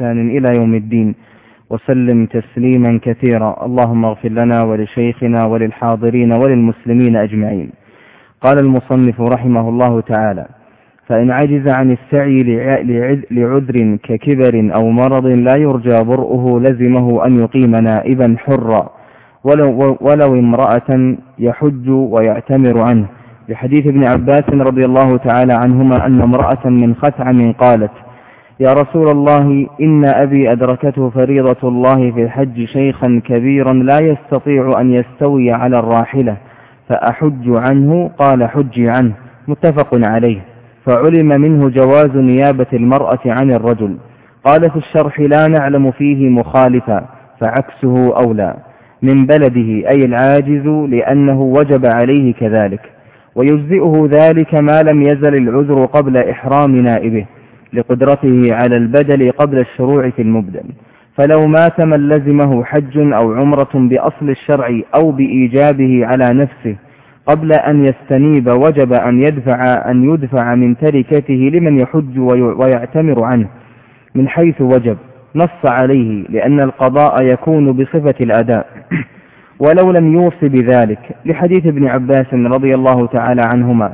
بإحسان إلى يوم الدين وسلم تسليما كثيرا. اللهم اغفر لنا ولشيخنا وللحاضرين وللمسلمين أجمعين. قال المصنف رحمه الله تعالى فإن عجز عن السعي لعذر ككبر أو مرض لا يرجى برؤه لزمه أن يقيم نائبا حرا. ولو, ولو امرأة يحج ويعتمر عنه. لحديث ابن عباس رضي الله تعالى عنهما أن امرأة من خثعم قالت يا رسول الله إن أبي أدركته فريضة الله في الحج شيخا كبيرا لا يستطيع أن يستوي على الراحلة فأحج عنه قال حجي عنه متفق عليه. فعلم منه جواز نيابة المرأة عن الرجل. قال في الشرح لا نعلم فيه مخالفا فعكسه أولى. من بلده أي العاجز لأنه وجب عليه كذلك. ويجزئه ذلك ما لم يزل العذر قبل إحرام نائبه. لقدرته على البدل قبل الشروع في المبدل. فلو مات من لزمه حج أو عمرة بأصل الشرع أو بإيجابه على نفسه قبل أن يستنيب وجب أن يدفع, أن يدفع من تركته لمن يحج ويعتمر عنه من حيث وجب نص عليه لأن القضاء يكون بصفة الأداء. ولو لم يوصي بذلك لحديث ابن عباس رضي الله تعالى عنهما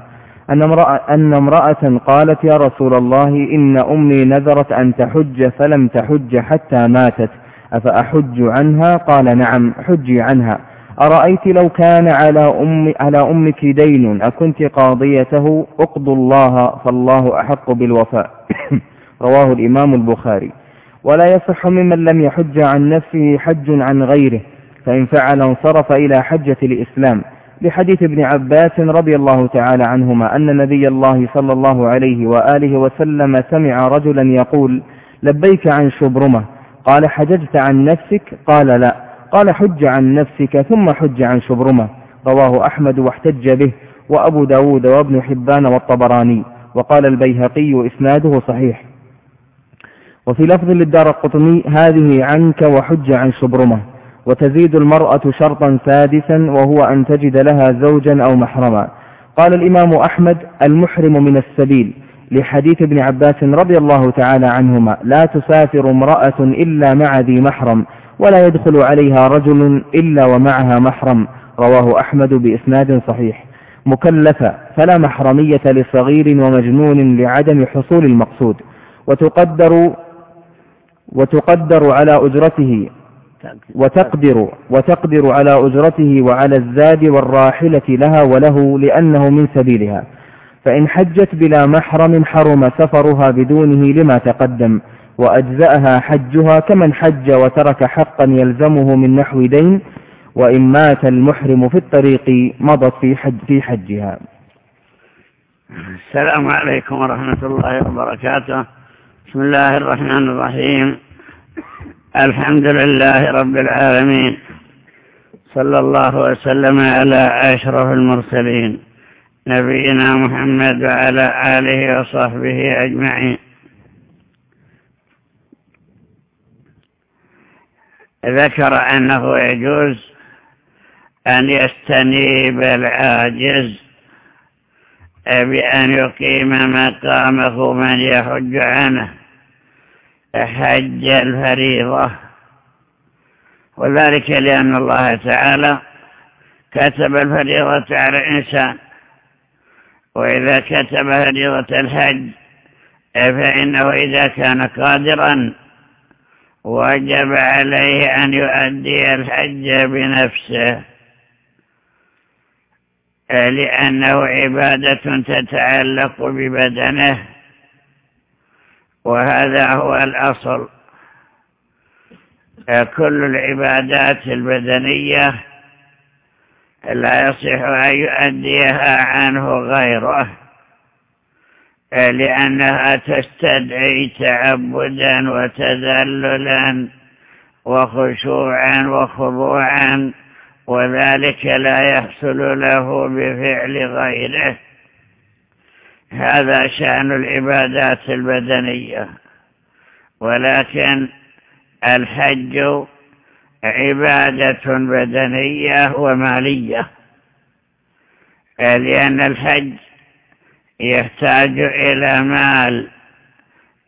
أن امرأة, أن امرأة قالت يا رسول الله إن أمي نذرت أن تحج فلم تحج حتى ماتت. أفأحج عنها؟ قال نعم حجي عنها. أرأيت لو كان على, أم على أمك دين؟ أكنت قاضيته؟ اقضوا الله فالله أحق بالوفاء. رواه الإمام البخاري. ولا يصح ممن لم يحج عن نفسه حج عن غيره فإن فعل انصرف إلى حجة الإسلام. لحديث ابن عباس رضي الله تعالى عنهما أن نبي الله صلى الله عليه وآله وسلم سمع رجلا يقول لبيك عن شبرمة. قال حججت عن نفسك. قال لا. قال حج عن نفسك ثم حج عن شبرمة. رواه أحمد واحتج به وأبو داود وابن حبان والطبراني وقال البيهقي إسناده صحيح. وفي لفظ للدار القطني هذه عنك وحج عن شبرمة. وتزيد المرأة شرطا سادسا وهو أن تجد لها زوجا أو محرما. قال الإمام أحمد المحرم من السبيل لحديث ابن عباس رضي الله تعالى عنهما لا تسافر امرأة إلا مع ذي محرم ولا يدخل عليها رجل إلا ومعها محرم. رواه أحمد بإسناد صحيح. مكلفة فلا محرمية لصغير ومجنون لعدم حصول المقصود. وتقدر وتقدر على أجرته وتقدر وتقدر على أجرته وعلى الزاد والراحلة لها وله لأنه من سبيلها. فإن حجت بلا محرم حرم سفرها بدونه لما تقدم وأجزأها حجها كمن حج وترك حقا يلزمه من نحو دين وإن مات المحرم في الطريق مضت في, حج في حجها. السلام عليكم ورحمة الله وبركاته. بسم الله الرحمن الرحيم. الحمد لله رب العالمين. صلى الله وسلم على أشرف المرسلين. نبينا محمد وعلى آله وصحبه أجمعين. ذكر أنه يجوز أن يستنيب العاجز بأن يقيم مقامه من يحج عنه. حج الفريضة. وذلك لأن الله تعالى كتب الفريضة على الإنسان. وإذا كتب فريضة الحج فإنه إذا كان قادرا وجب عليه أن يؤدي الحج بنفسه. لأنه عبادة تتعلق ببدنه. وهذا هو الأصل. كل العبادات البدنية لا يصح أن يؤديها عنه غيره لأنها تستدعي تعبدا وتذللا وخشوعا وخضوعا وذلك لا يحصل له بفعل غيره. هذا شأن العبادات البدنية. ولكن الحج عبادة بدنية ومالية. لأن الحج يحتاج إلى مال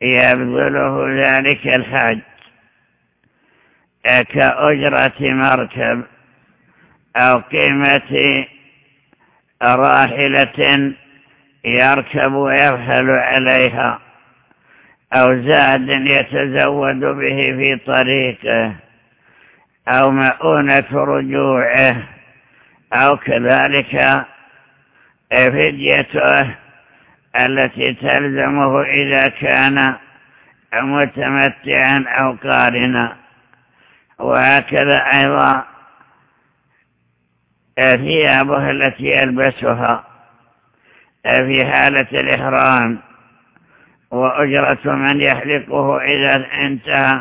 يبذله ذلك الحج. كأجرة مركب أو قيمة راحلة يركب ويرحل عليها أو زاد يتزود به في طريقه أو مؤونة رجوعه أو كذلك فديته التي تلزمه إذا كان متمتعا أو قارنا. وهكذا أيضا ثيابه التي يلبسها. في حالة الإحرام وأجرة من يحلقه إذا انتهى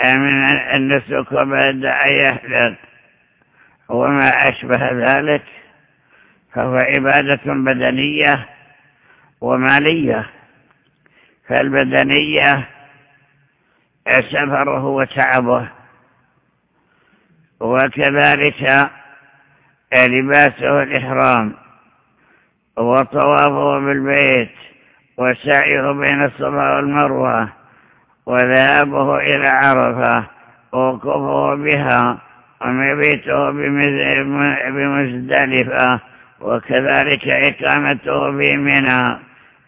من النسك وبعد أن يحلق. وما أشبه ذلك فهو عبادة بدنية ومالية. فالبدنية سفره وتعبه. وكذلك لباسه الإحرام. وطوافه بالبيت وسعيه بين الصفا والمروة وذهابه إلى عرفة ووقوفه بها ومبيته بمزدلفة وكذلك إقامته في منى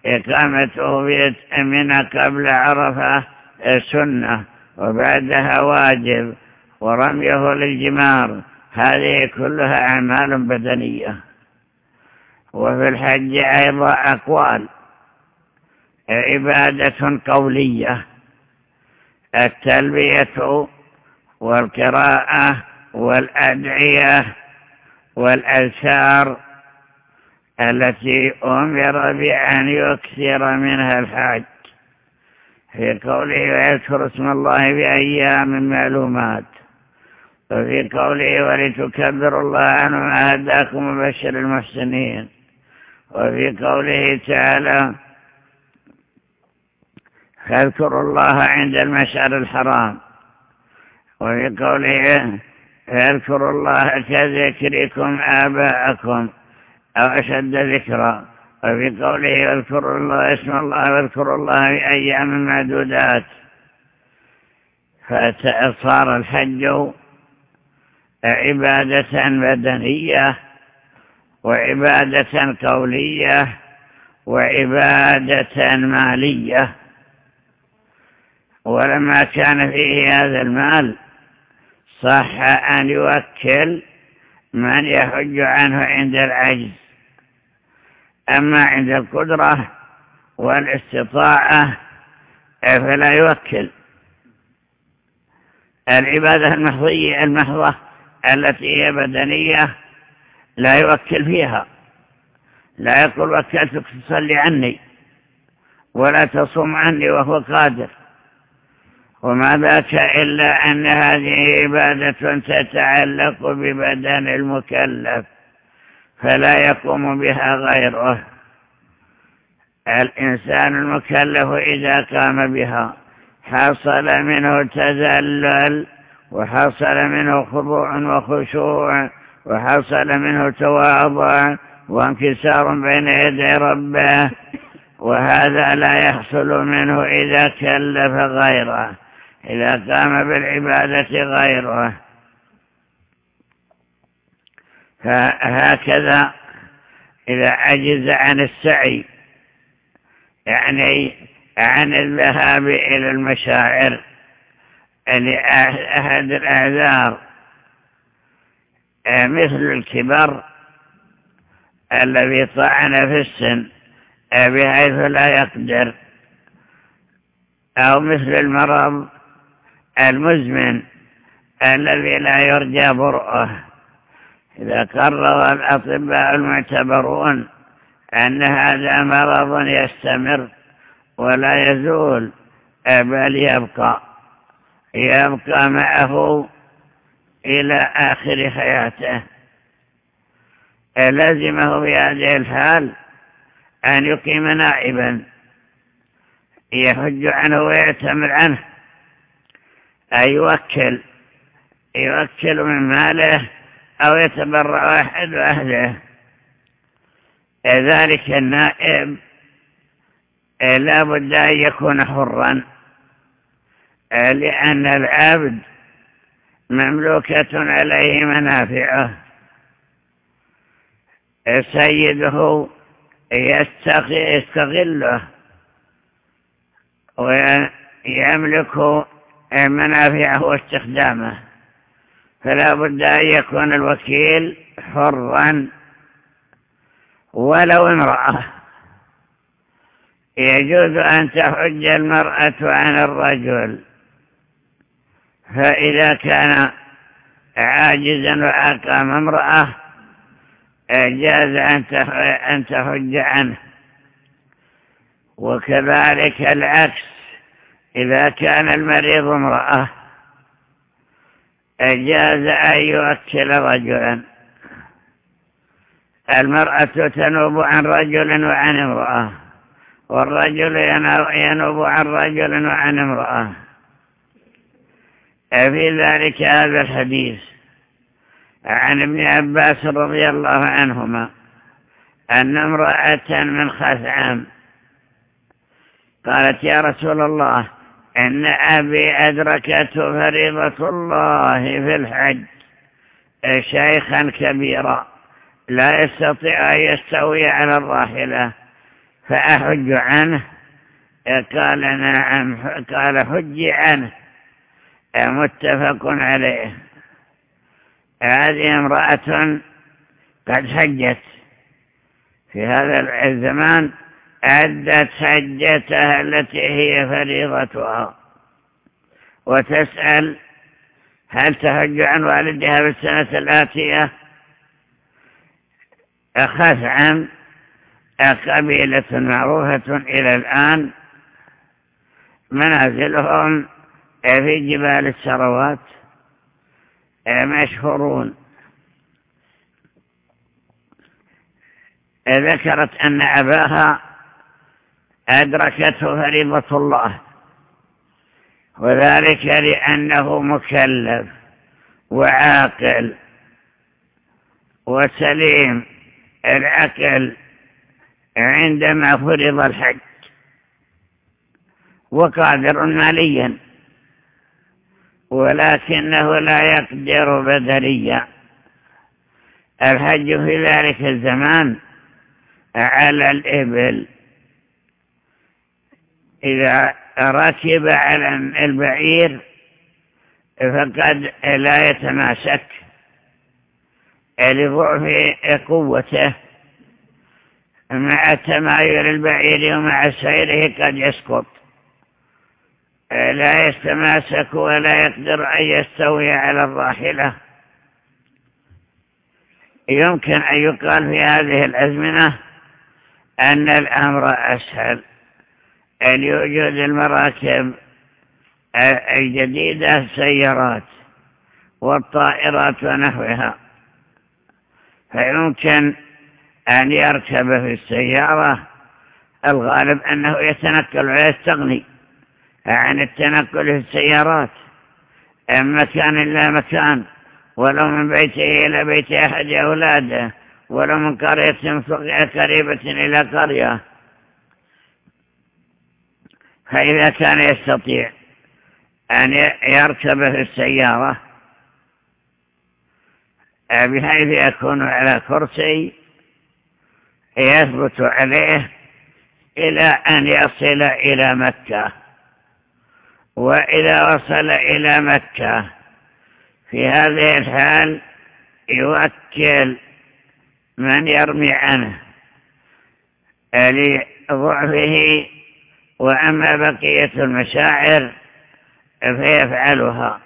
إقامته في منى قبل عرفة سنة وبعدها واجب ورميه للجمار. هذه كلها أعمال بدنية. وفي الحج أيضا أقوال. عبادة قولية التلبية والقراءة والأدعية والأذكار التي أمر بأن يكثر منها الحاج في قوله ويذكر اسم الله بأيام معلومات. وفي قوله ولتكبروا الله عنه ما هداكم وبشر المحسنين. وفي قوله تعالى فاذكروا الله عند المشعر الحرام. وفي قوله فاذكروا الله كذكركم آباءكم أو أشد ذكرا. وفي قوله اذكروا الله اسم الله واذكروا الله في أيام معدودات. فصار الحج عبادة بدنية وعبادة قولية وعبادة مالية. ولما كان فيه هذا المال صح أن يوكل من يحج عنه عند العجز. أما عند القدرة والاستطاعة فلا يوكل. العبادة المحضية المحضة التي هي بدنية لا يوكل فيها. لا يقول وكلتك تصلي عني ولا تصوم عني وهو قادر. وما ذاك إلا أن هذه عبادة تتعلق ببدن المكلف فلا يقوم بها غيره. الإنسان المكلف إذا قام بها حصل منه تذلل وحصل منه خضوع وخشوع وحصل منه تواضع وانكسار بين يدي ربه وهذا لا يحصل منه إذا كلف غيره إذا قام بالعبادة غيره. فهكذا إذا عجز عن السعي يعني عن الذهاب إلى المشاعر لأحد الأعذار. مثل الكبر الذي طعن في السن بحيث لا يقدر. أو مثل المرض المزمن الذي لا يرجى برؤه. إذا قرر الأطباء المعتبرون أن هذا مرض يستمر ولا يزول بل يبقى. يبقى معه إلى آخر حياته. لازمه في هذه الحال أن يقيم نائبا. يحج عنه ويعتمر عنه. أن يوكل. يوكل من ماله أو يتبرع أحد أهله. ذلك النائب لا بد أن يكون حرا. لأن العبد مملوكة عليه منافعه. سيده يستغله ويملك منافعه واستخدامه. فلا بد أن يكون الوكيل حرا ولو امرأة. يجوز أن تحج المرأة عن الرجل. فإذا كان عاجزا وأقام امرأة جاز أن تحج عنه. وكذلك العكس إذا كان المريض امرأة جاز أن يوكل رجلا. المرأة تنوب عن رجل وعن امرأة والرجل ينوب عن رجل وعن امرأة. في ذلك هذا الحديث. عن ابن عباس رضي الله عنهما أن امرأة من خثعم قالت يا رسول الله إن أبي أدركته فريضة الله في الحج شيخا كبيرا لا يستطيع أن يستوي على الراحلة فأحج عنه. قال نعم قال حج عنه. متفق عليه. هذه امرأة قد حجت. في هذا الزمان أدت حجتها التي هي فريضتها. وتسأل هل تهج عن والدها بالسنة الآتية؟ خثعا قبيلة معروفة إلى الآن منازلهم في جبال السروات مشهورون ذكرت أن أباها أدركته فريضة الله وذلك لأنه مكلف وعاقل وسليم العقل عندما فرض الحج وقادر ماليا. ولكنه لا يقدر بدنيا الحج في ذلك الزمان على الإبل. إذا ركب على البعير فقد لا يتماسك. لضعف قوته. مع تمايل البعير ومع سيره قد يسقط. لا يتماسك ولا يقدر أن يستوي على الراحلة. يمكن أن يقال في هذه الأزمنة أن الأمر أسهل أن يوجد المراكب الجديدة السيارات والطائرات ونحوها. فيمكن أن يركب في السيارة الغالب أنه يتنقل ويستغني. عن التنقل في السيارات. من مكان إلى مكان ولو من بيته إلى بيت أحد أولاده ولو من قرية قريبة إلى قرية. فإذا كان يستطيع أن يركب في السيارة بحيث يكون على كرسي يثبت عليه إلى أن يصل إلى مكة. وإذا وصل إلى مكة في هذه الحال يوكل من يرمي عنه. لضعفه وأما بقية المشاعر فيفعلها.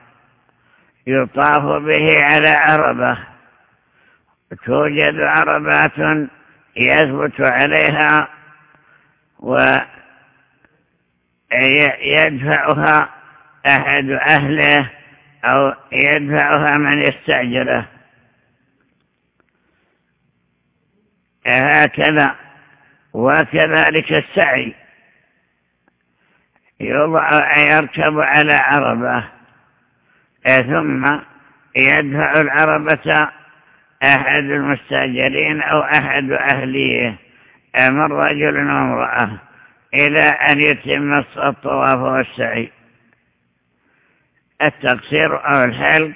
يطاف به على عربة. توجد عربات يثبت عليها ويدفعها أحد أهله أو يدفعها من يستأجره هكذا وكذلك السعي. يوضع يركب على عربة ثم يدفع العربة أحد المستأجرين أو أحد أهليه من رجل وامرأة إلى أن يتم الطواف والسعي. التقصير أو الحلق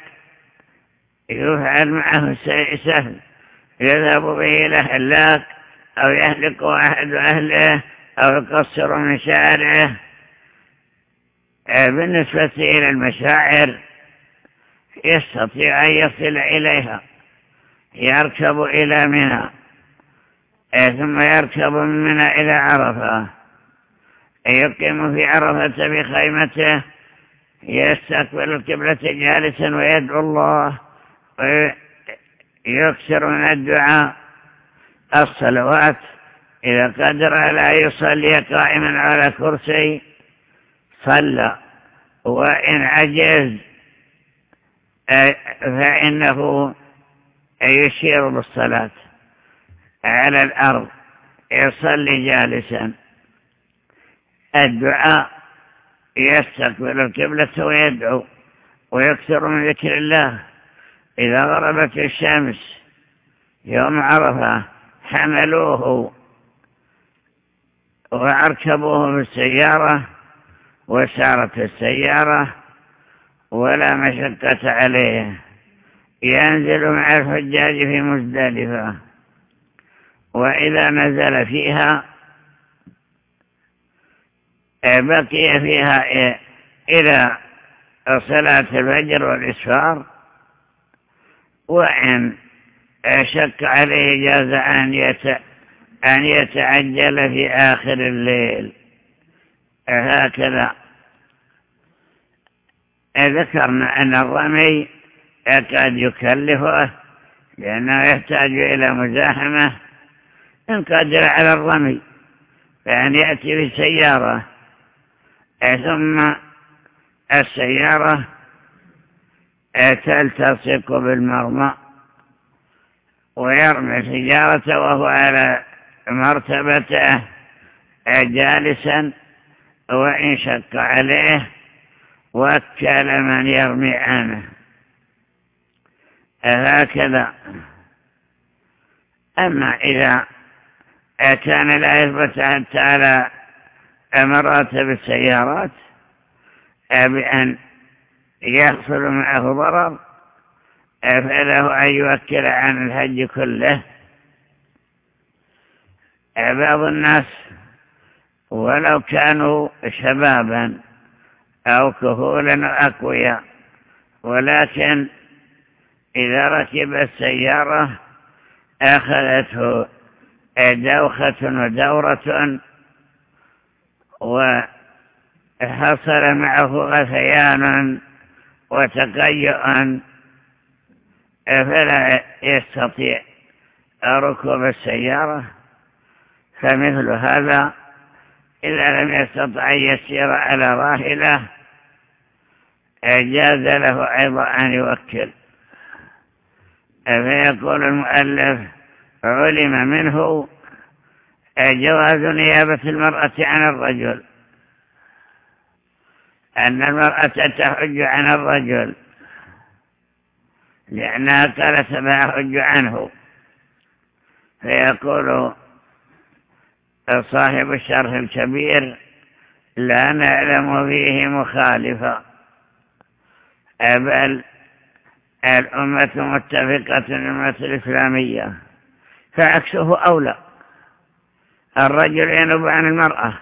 يفعل معه سهل. يذهب به إلى حلاق أو يهلك أحد أهله أو يقصر من شعره بالنسبة إلى المشاعر يستطيع أن يصل إليها. يركب إلى منى ثم يركب من منى إلى عرفة. يقيم في عرفة بخيمته يستقبل القبلة جالسا ويدعو الله ويكثر من الدعاء الصلوات إذا قدر على يصلي قائما على كرسي صلى وإن عجز فإنه يشير بالصلاة على الأرض يصلي جالسا الدعاء يستقبل القبلة ويدعو ويكثر من ذكر الله. إذا غربت الشمس يوم عرفة حملوه وأركبوه بالسيارة وسارت السيارة ولا مشقة عليه. ينزل مع الحجاج في مزدلفة. وإذا نزل فيها بقي فيها إلى صلاة الفجر والإسفار وإن شك عليه جاز أن يتعجل في آخر الليل. هكذا. ذكرنا أن الرمي يكاد يكلفه لأنه يحتاج إلى مزاحمة إن قدر على الرمي فأن يأتي بسيارة ثم السيارة تلتصق بالمرمى ويرمي سيارته وهو على مرتبته جالسا وإن شك عليه وكل من يرمي عنه. هكذا. أما إذا كان لا يثبت حتى على مراتب السيارات بأن يحصل معه ضرر فله أن يوكل عن الحج كله. بعض الناس ولو كانوا شبابا أو كهولا أقوياء ولكن إذا ركب السيارة أخذته دوخة ودورة وحصل معه غثيان وتقيؤ فلا يستطيع ركوب السيارة؟ فمثل هذا إذا لم يستطع أن يسير على راحلة جاز له أيضا أن يوكل. فيقول المؤلف علم منه جواز نيابة المرأة عن الرجل. أن المرأة تحج عن الرجل. لأنها قالت ما أحج عنه. فيقول صاحب الشرح الكبير لا نعلم فيه مخالفا بل الأمة متفقة الأمة الإسلامية. فعكسه أولى. الرجل ينب عن المرأة.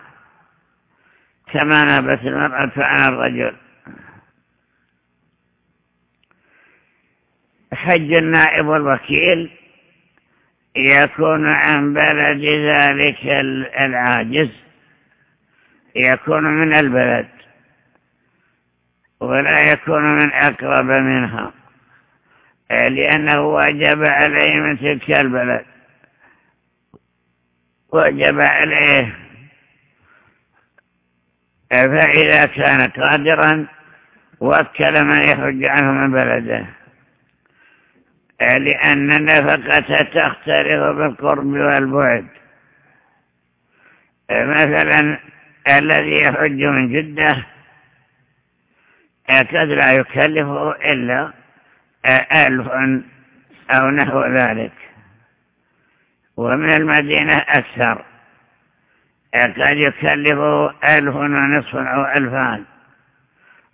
كما نبت المرأة عن الرجل. حج النائب والوكيل يكون عن بلد ذلك العاجز. يكون من البلد. ولا يكون من أقرب منها. لأنه وجب عليه من تلك البلد. وجب عليه. فإذا كان قادرا وكل من يحج عنه من بلده. لأن النفقة تختلف بالقرب والبعد. مثلا الذي يحج من جدة قد لا يكلفه إلا ألف أو نحو ذلك. ومن المدينة أكثر. قد يكلفه ألف ونصف أو ألفان.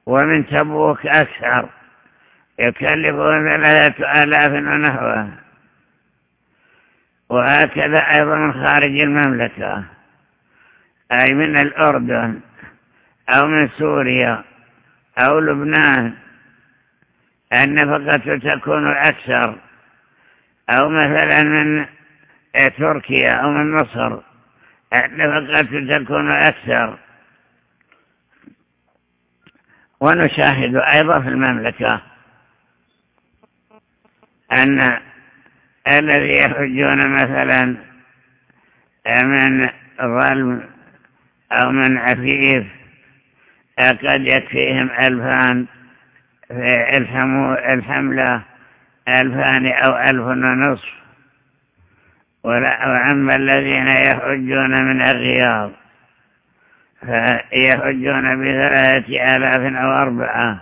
ومن تبوك أكثر. يكلفه ثلاثة آلاف ونحوه. وهكذا أيضا من خارج المملكة. أي من الأردن أو من سوريا أو لبنان. النفقة تكون أكثر. أو مثلا من تركيا أو من مصر النفقة تكون أكثر. ونشاهد أيضا في المملكة أن الذي يحجون مثلا من ظلم أو من عفيف قد يكفيهم ألفان في الحملة ألفان أو ألف ونصف. وعما الذين يحجون من الرياض فيحجون بثلاثة آلاف أو أربعة.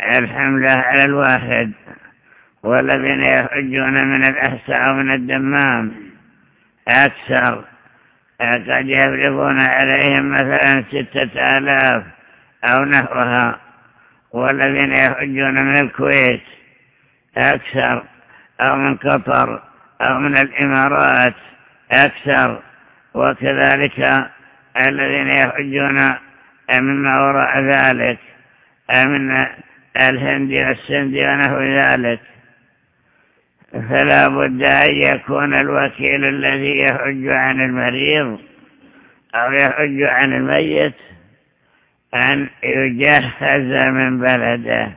الحملة على الواحد. والذين يحجون من الأحساء ومن الدمام أكثر. قد يفرضون عليهم مثلا ستة آلاف أو نحوها. والذين يحجون من الكويت أكثر أو من قطر. أو من الإمارات أكثر وكذلك الذين يحجون مما وراء ذلك من الهند والسند ونحو ذلك. فلا بد أن يكون الوكيل الذي يحج عن المريض أو يحج عن الميت أن يجهز من بلده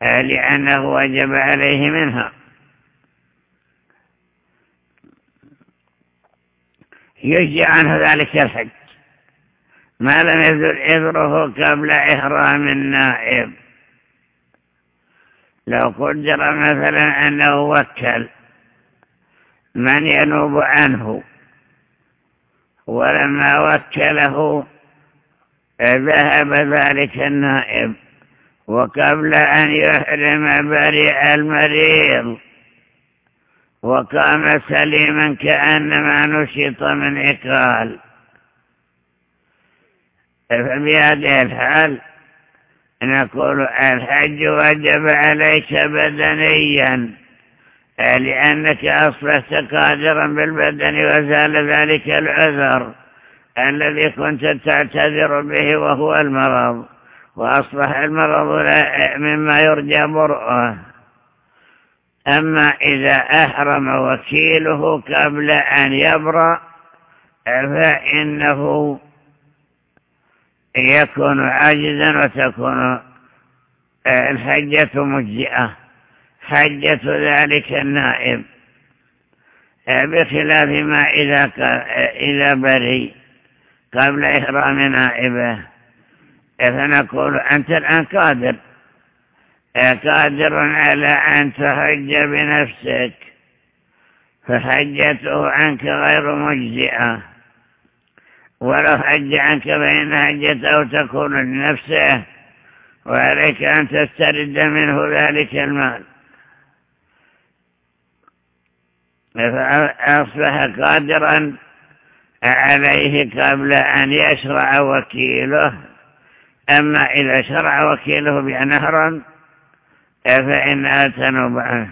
لأنه وجب عليه منها. يجي عنه ذلك الحج ما لم يزل إذره قبل إحرام النائب. لو قدر مثلا أنه وكل من ينوب عنه ولما وكله ذهب ذلك النائب وقبل أن يحرم بريء المريض. وقام سليما كأنما نشط من إقال. فبهذه الحال؟ نقول الحج وجب عليك بدنيا لأنك أصبحت قادرا بالبدن وزال ذلك العذر الذي كنت تعتذر به وهو المرض وأصبح المرض مما يرجى برؤه. أما إذا أحرم وكيله قبل أن يبرأ فإنه يكون عاجزا وتكون الحجة مجزئة. حجة ذلك النائب بخلاف ما إذا, إذا بري قبل إحرام نائبه. فنقول أنت الآن قادر. قادر على أن تحج بنفسك فحجته عنك غير مجزئة. ولو حج عنك فإن حجته تكون لنفسه وعليك أن تسترد منه ذلك المال. فأصبح قادرا عليه قبل أن يشرع وكيله. أما إذا شرع وكيله بأن فإنها تنوب عنه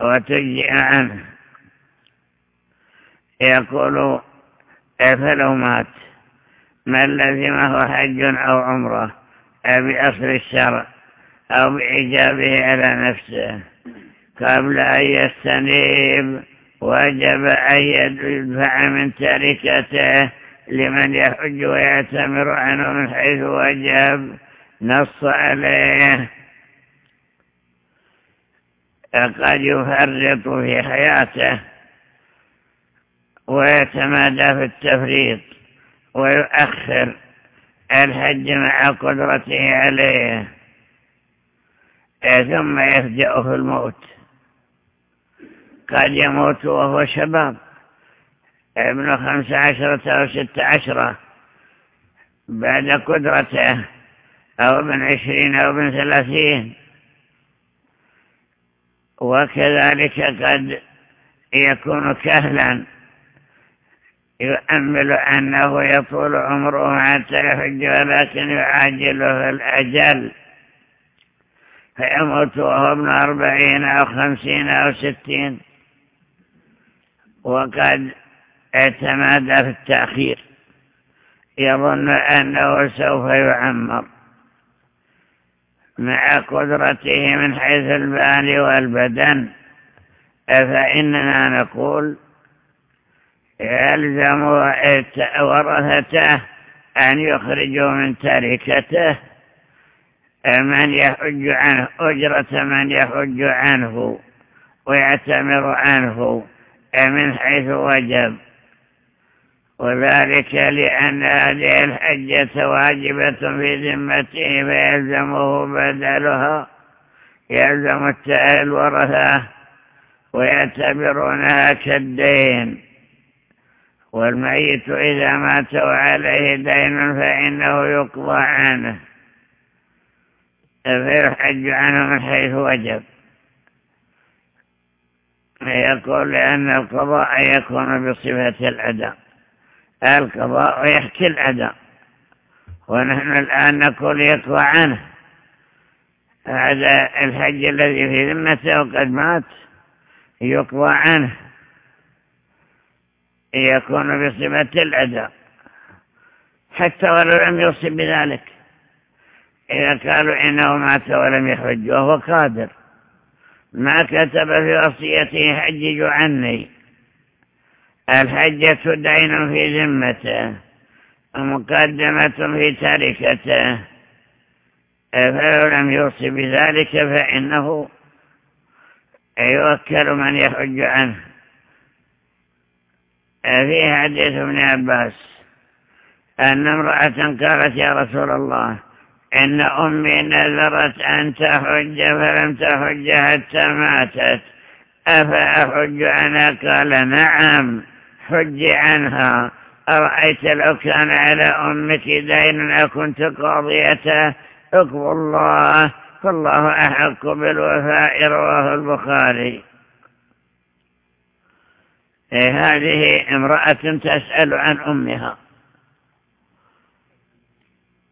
وتجزئ عنه يقول فلو مات؟ من لزمه حج أو عمرة؟ بأصل الشرع أو بإجابه على نفسه. قبل أن يستنيب وجب أن يدفع من تركته لمن يحج ويعتمر عنه من حيث وجب. نص عليه. قد يفرط في حياته ويتمادى في التفريط ويؤخر الحج مع قدرته عليه ثم يفجأ في الموت. قد يموت وهو شباب ابن خمس عشرة أو ست عشرة بعد قدرته أو ابن عشرين أو ابن ثلاثين. وكذلك قد يكون كهلا يؤمل أنه يطول عمره حتى يحج ولكن يعاجله الأجل. فيموت وهو ابن أربعين أو خمسين أو ستين. وقد اعتمد في التأخير. يظن أنه سوف يعمر. مع قدرته من حيث البال والبدن. فإننا نقول يلزم ورثته أن يخرجوا من تركته. من يحج عنه أجرة من يحج عنه ويعتمر عنه من حيث وجب. وذلك لأن هذه الحجة واجبة في ذمته فيلزمه بدلها يلزم الورثة ويعتبرونها كالدين. والميت إذا مات وعليه دين فإنه يقضى عنه. فيحج عنه من حيث وجب. يقول لأن القضاء يكون بصفة الأداء. القضاء يحكي الأداء. ونحن الآن نقول يقضى عنه. هذا الحج الذي في ذمته وقد مات يقضى عنه. يكون بصفة الأداء. حتى ولو لم يوصي بذلك. إذا قالوا إنه مات ولم يحج وهو قادر. ما كتب في وصيته حجج عني. الحجة دين في ذمته ومقدمة في تركته فلو لم يوصي بذلك فإنه يوكل من يحج عنه. في حديث ابن عباس أن امرأة قالت يا رسول الله إن أمي نذرت أن تحج فلم تحج حتى ماتت. أفأحج عنها قال نعم. حج عنها. أرأيت لو كان على أمك دين أكنت قاضيته اقضوا الله فالله أحق بالوفاء رواه البخاري. هذه امرأة تسأل عن أمها.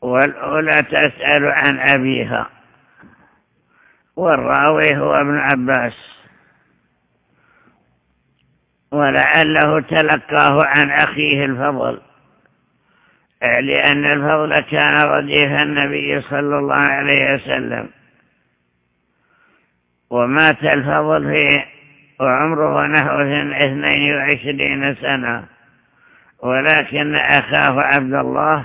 والأولى تسأل عن أبيها. والراوي هو ابن عباس. ولعله تلقاه عن أخيه الفضل. لأن الفضل كان رديف النبي صلى الله عليه وسلم. ومات الفضل في وعمره نحو اثنين وعشرين سنة. ولكن أخاه عبد الله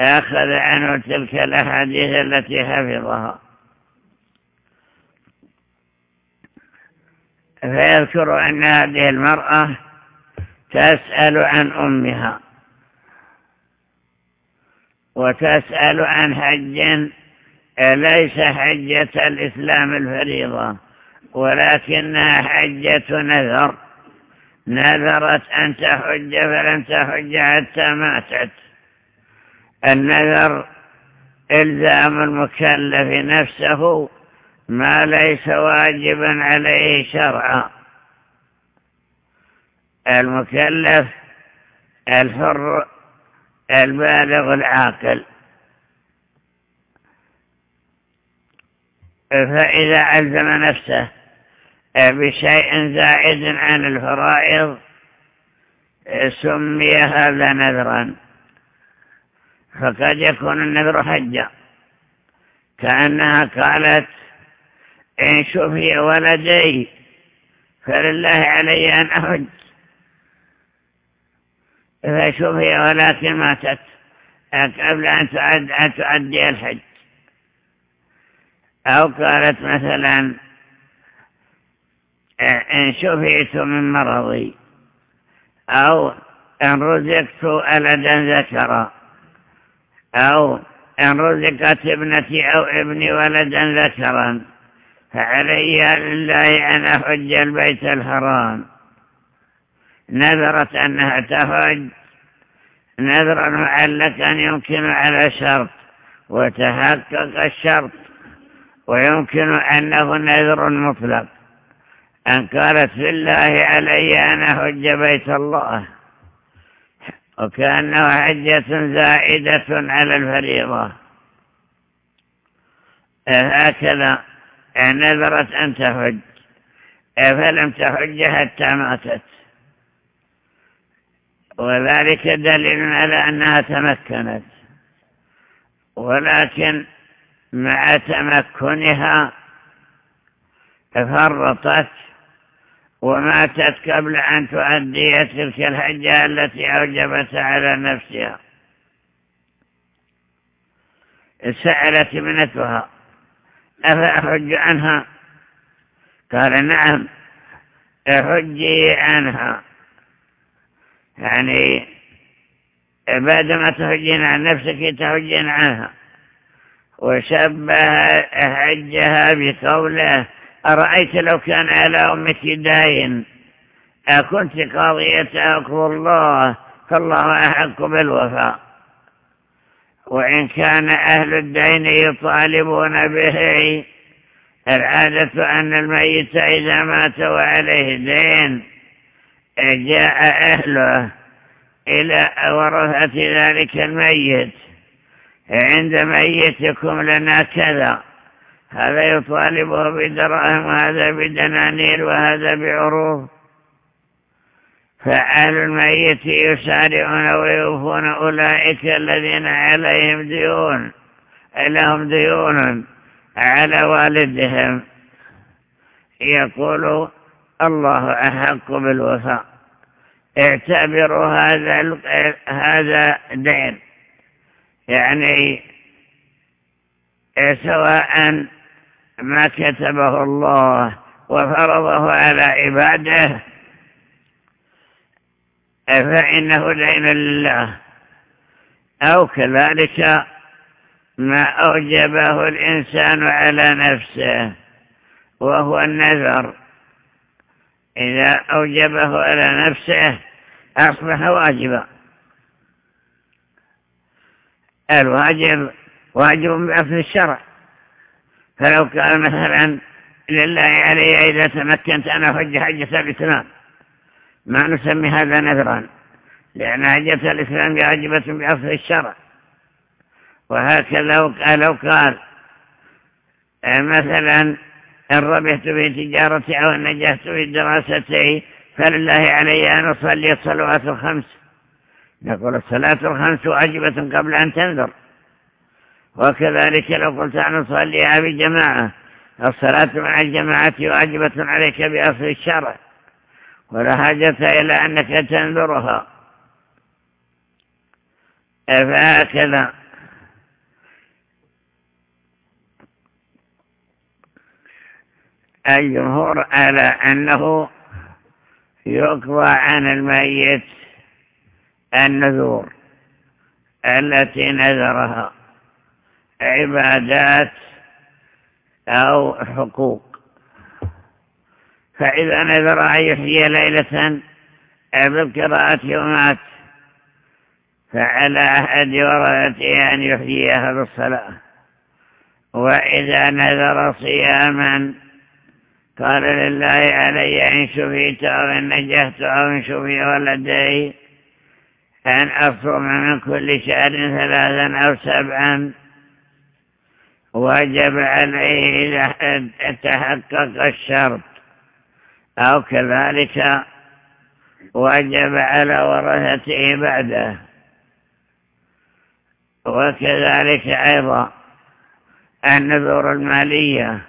أخذ عنه تلك الأحاديث التي حفظها. فيذكر أن هذه المرأة تسأل عن أمها وتسأل عن حج ليس حجة الإسلام الفريضة؟ ولكنها حجة نذر نذرت أن تحج فلم تحج حتى ماتت. النذر إلزام المكلف نفسه ما ليس واجبا عليه شرعا. المكلف الحر البالغ العاقل. فإذا ألزم نفسه بشيء زائد عن الفرائض سمي هذا نذرا. فقد يكون النذر حجا. كأنها قالت إن شفي ولدي فلله علي أن أحج. فشفي ولكن ماتت قبل أن تؤدي الحج. أو قالت مثلا إن شفيت من مرضي أو إن رزقت ألدا ذكرا أو إن رزقت ابنتي أو ابني ولدا ذكرا. فعلي لله أن أحج البيت الحرام. نذرت أنها تحج نذرا معلقا يمكن على شرط وتحقق الشرط ويمكن أنه نذر مطلق. أن قالت في الله علي أن أحج بيت الله. وكأنه حجة زائدة على الفريضة. هكذا نذرت أن تحج. فلم تحج حتى ماتت. وذلك دليل على أنها تمكنت. ولكن مع تمكنها فرطت وماتت قبل أن تؤدي تلك الحجة التي أوجبت على نفسها. سألت ابنتها أفأحج عنها؟ قال نعم احجي عنها. يعني بعدما تحجين عن نفسك تحجين عنها. وشبه حجها بقوله أرأيت لو كان على أمك داين؟ أكنت قاضية أكبر الله فالله أحق بالوفاء. وإن كان أهل الدين يطالبون به العادة أن الميت إذا مات وعليه دين. جاء أهله إلى ورثة ذلك الميت. عند ميتكم لنا كذا. هذا يطالبه بدراهم وهذا بدنانير وهذا بعروض فأهل الميت يسارعون ويوفون أولئك الذين عليهم ديون لهم ديون على والدهم. يقول الله أحق بالوفاء. اعتبروا هذا هذا دين. يعني سواء ما كتبه الله وفرضه على عباده فإنه دين لله أو كذلك ما أوجبه الإنسان على نفسه وهو النذر. إذا أوجبه على نفسه أصبح واجبا. الواجب واجب بأفضل الشرع. فلو كان مثلا لله علي إذا تمكنت أنا حج حجة الإسلام ما نسمي هذا نذرا لأن حجة الإسلام واجبة بأفضل الشرع. وهكذا لو قال مثلا إن ربحت في تجارتي أو نجحت في دراستي فلله علي أن أصلي الصلوات الخمس. نقول الصلاة الخمس واجبة قبل أن تنذر. وكذلك لو قلت أن أصليها بجماعة الصلاة مع الجماعة واجبة عليك بأصل الشرع. ولا حاجة إلى أنك تنذرها فهكذا الجمهور على أنه يقضى عن الميت النذور التي نذرها عبادات أو حقوق. فإذا نذر أن يحيي ليلة بالقراءة ومات فعلى أحد ورثته أن يحييها بالصلاة. وإذا نذر صياما قال لله علي إن شفيت أو إن نجحت أو إن شفي ولدي أن أصوم من كل شهر ثلاثا أو سبعا. وجب عليه إذا تحقق الشرط. أو كذلك وجب على ورثته بعده. وكذلك أيضا النذور المالية.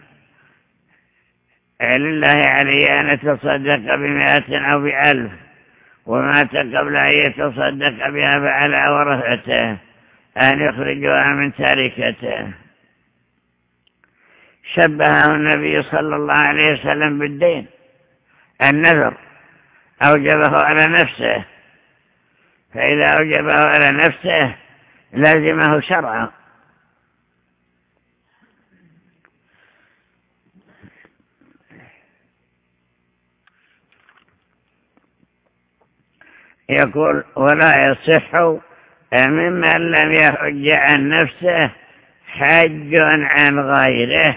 لله علي أن يتصدق بمئة أو بألف ومات قبل أن يتصدق بها فعلى ورثته أن يخرجها من تاركته. شبهه النبي صلى الله عليه وسلم بالدين. النذر أوجبه على نفسه فإذا أوجبه على نفسه لازمه شرعا. يقول ولا يصح ممن لم يحج عن نفسه حج عن غيره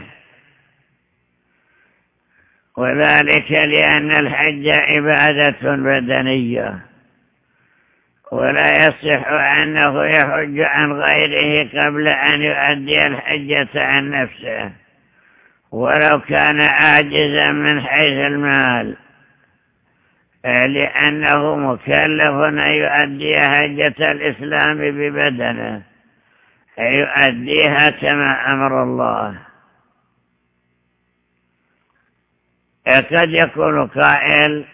وذلك لأن الحج عبادة بدنية. ولا يصح أنه يحج عن غيره قبل أن يؤدي الحجة عن نفسه. ولو كان عاجزا من حيث المال. لأنه مكلف أن يؤدي حجة الإسلام ببدنه. يؤديها كما أمر الله. قد يكون قائل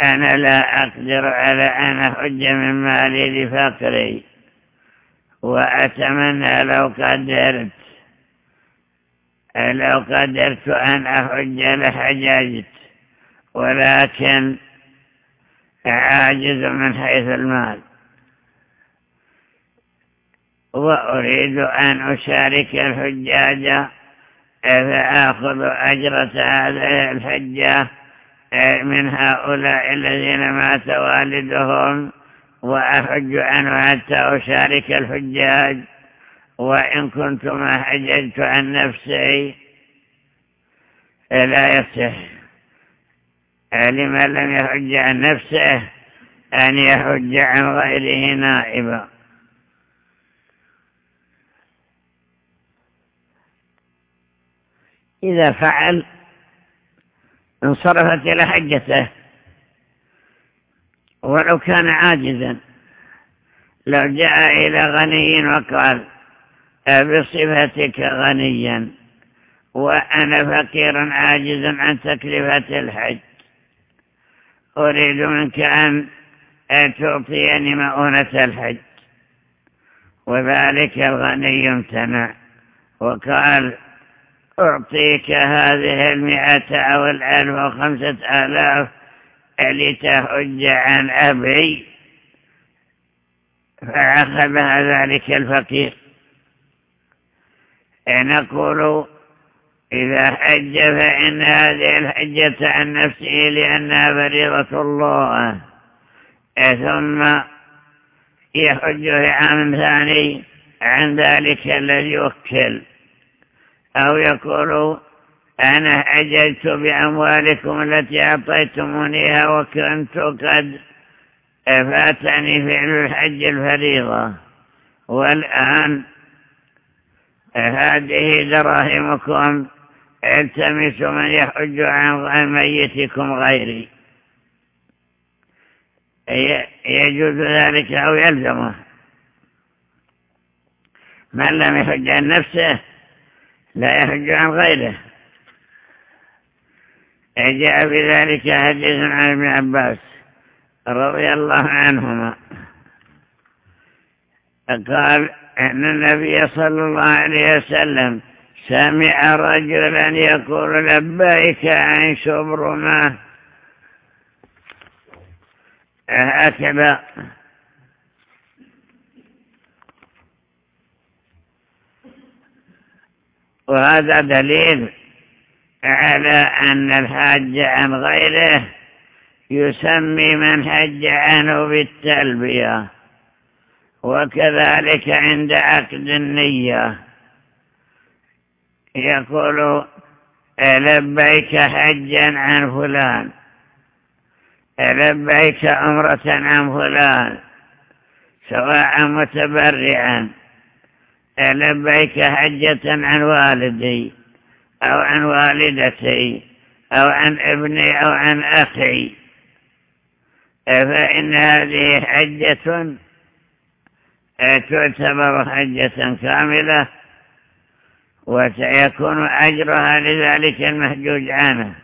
أنا لا أقدر على أن أحج من مالي لفقري وأتمنى لو قدرت لو قدرت أن أحج لحججت ولكن عاجز من حيث المال. وأريد أن أشارك الحجاج فآخذ أجرة هذه الحجة من هؤلاء الذين مات والدهم وأحج عنه حتى أشارك الحجاج وإن كنت ما حججت عن نفسي لا يصح. لمن لم يحج عن نفسه أن يحج عن غيره نائبا. إذا فعل انصرفت إلى حجته. ولو كان عاجزا لو جاء إلى غني وقال بصفتك غنيا وأنا فقير عاجز عن تكلفة الحج. أريد منك أن تعطيني مؤونة الحج. وذلك الغني امتنع وقال أعطيك هذه المئة أو الألف وخمسة آلاف لتحج عن أبي فأخذها ذلك الفقير. نقول إذا حج فإن هذه الحجة عن نفسه لأنها فريضة الله. ثم يحج في عام ثاني عن ذلك الذي وكل أو يقول أنا حججت بأموالكم التي أعطيتمونيها وكنت قد فاتني فعل الحج الفريضة. والآن هذه دراهمكم التمسوا من يحج عن ميتكم غيري. يجوز ذلك أو يلزمه. من لم يحج عن نفسه لا يحج عن غيره. جاء في ذلك حديث عن ابن عباس رضي الله عنهما. قال أن النبي صلى الله عليه وسلم سمع رجلا يقول لبيك عن شبرمه هكذا وهذا دليل على أن الحج عن غيره يسمي من حج عنه بالتلبية وكذلك عند عقد النية. يقول لبيك حجا عن فلان لبيك أمرة عن فلان سواء متبرعا. لبيك حجة عن والدي أو عن والدتي أو عن ابني أو عن أخي. فإن هذه حجة تعتبر حجة كاملة وسيكون أجرها لذلك المهجوج عنه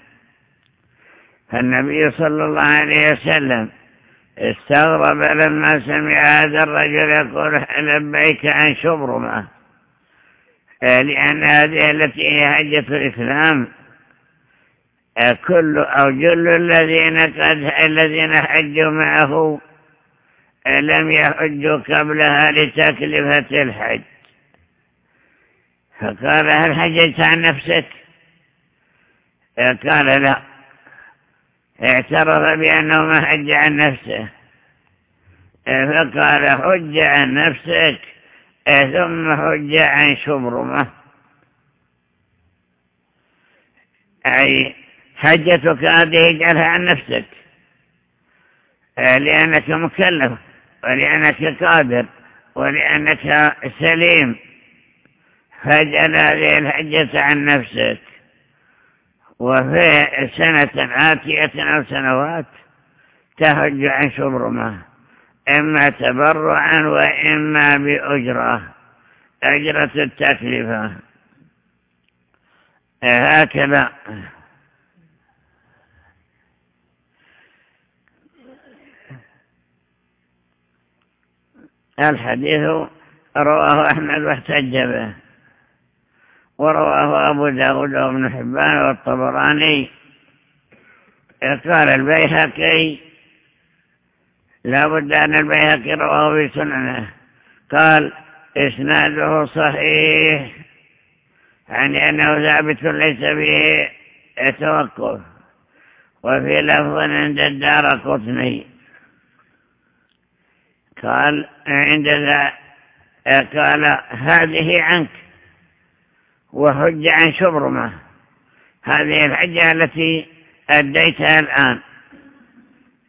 فالنبي صلى الله عليه وسلم استغرب لما سمع هذا الرجل يقول لبيك عن شبرمة. لأن هذه التي هي حجة الإسلام كل أو جل الذين قد الذين حجوا معه لم يحجوا قبلها لتكلفة الحج. فقال هل حججت عن نفسك؟ قال لا. اعترف بأنه ما حج عن نفسه. فقال حج عن نفسك ثم حج عن شبرمة. أي حجتك هذه اجعلها عن نفسك لأنك مكلف ولأنك قادر ولأنك سليم. فاجعل هذه الحجة عن نفسك. وفي سنة آتية أو سنوات تهج عن شبرمة إما تبرعا وإما بأجرة أجرة التكلفة. هكذا. الحديث رواه أحمد واحتج به. ورواه أبو داود وابن حبان والطبراني. قال البيهقي لا بد أن البيهقي رواه في سننه. قال إسناده صحيح. يعني أنه ثابت ليس به توقف وفي لفظ عند الدار قطني. قال عند ذا قال هذه عنك. وحج عن شبرمة هذه الحجة التي أديتها الآن.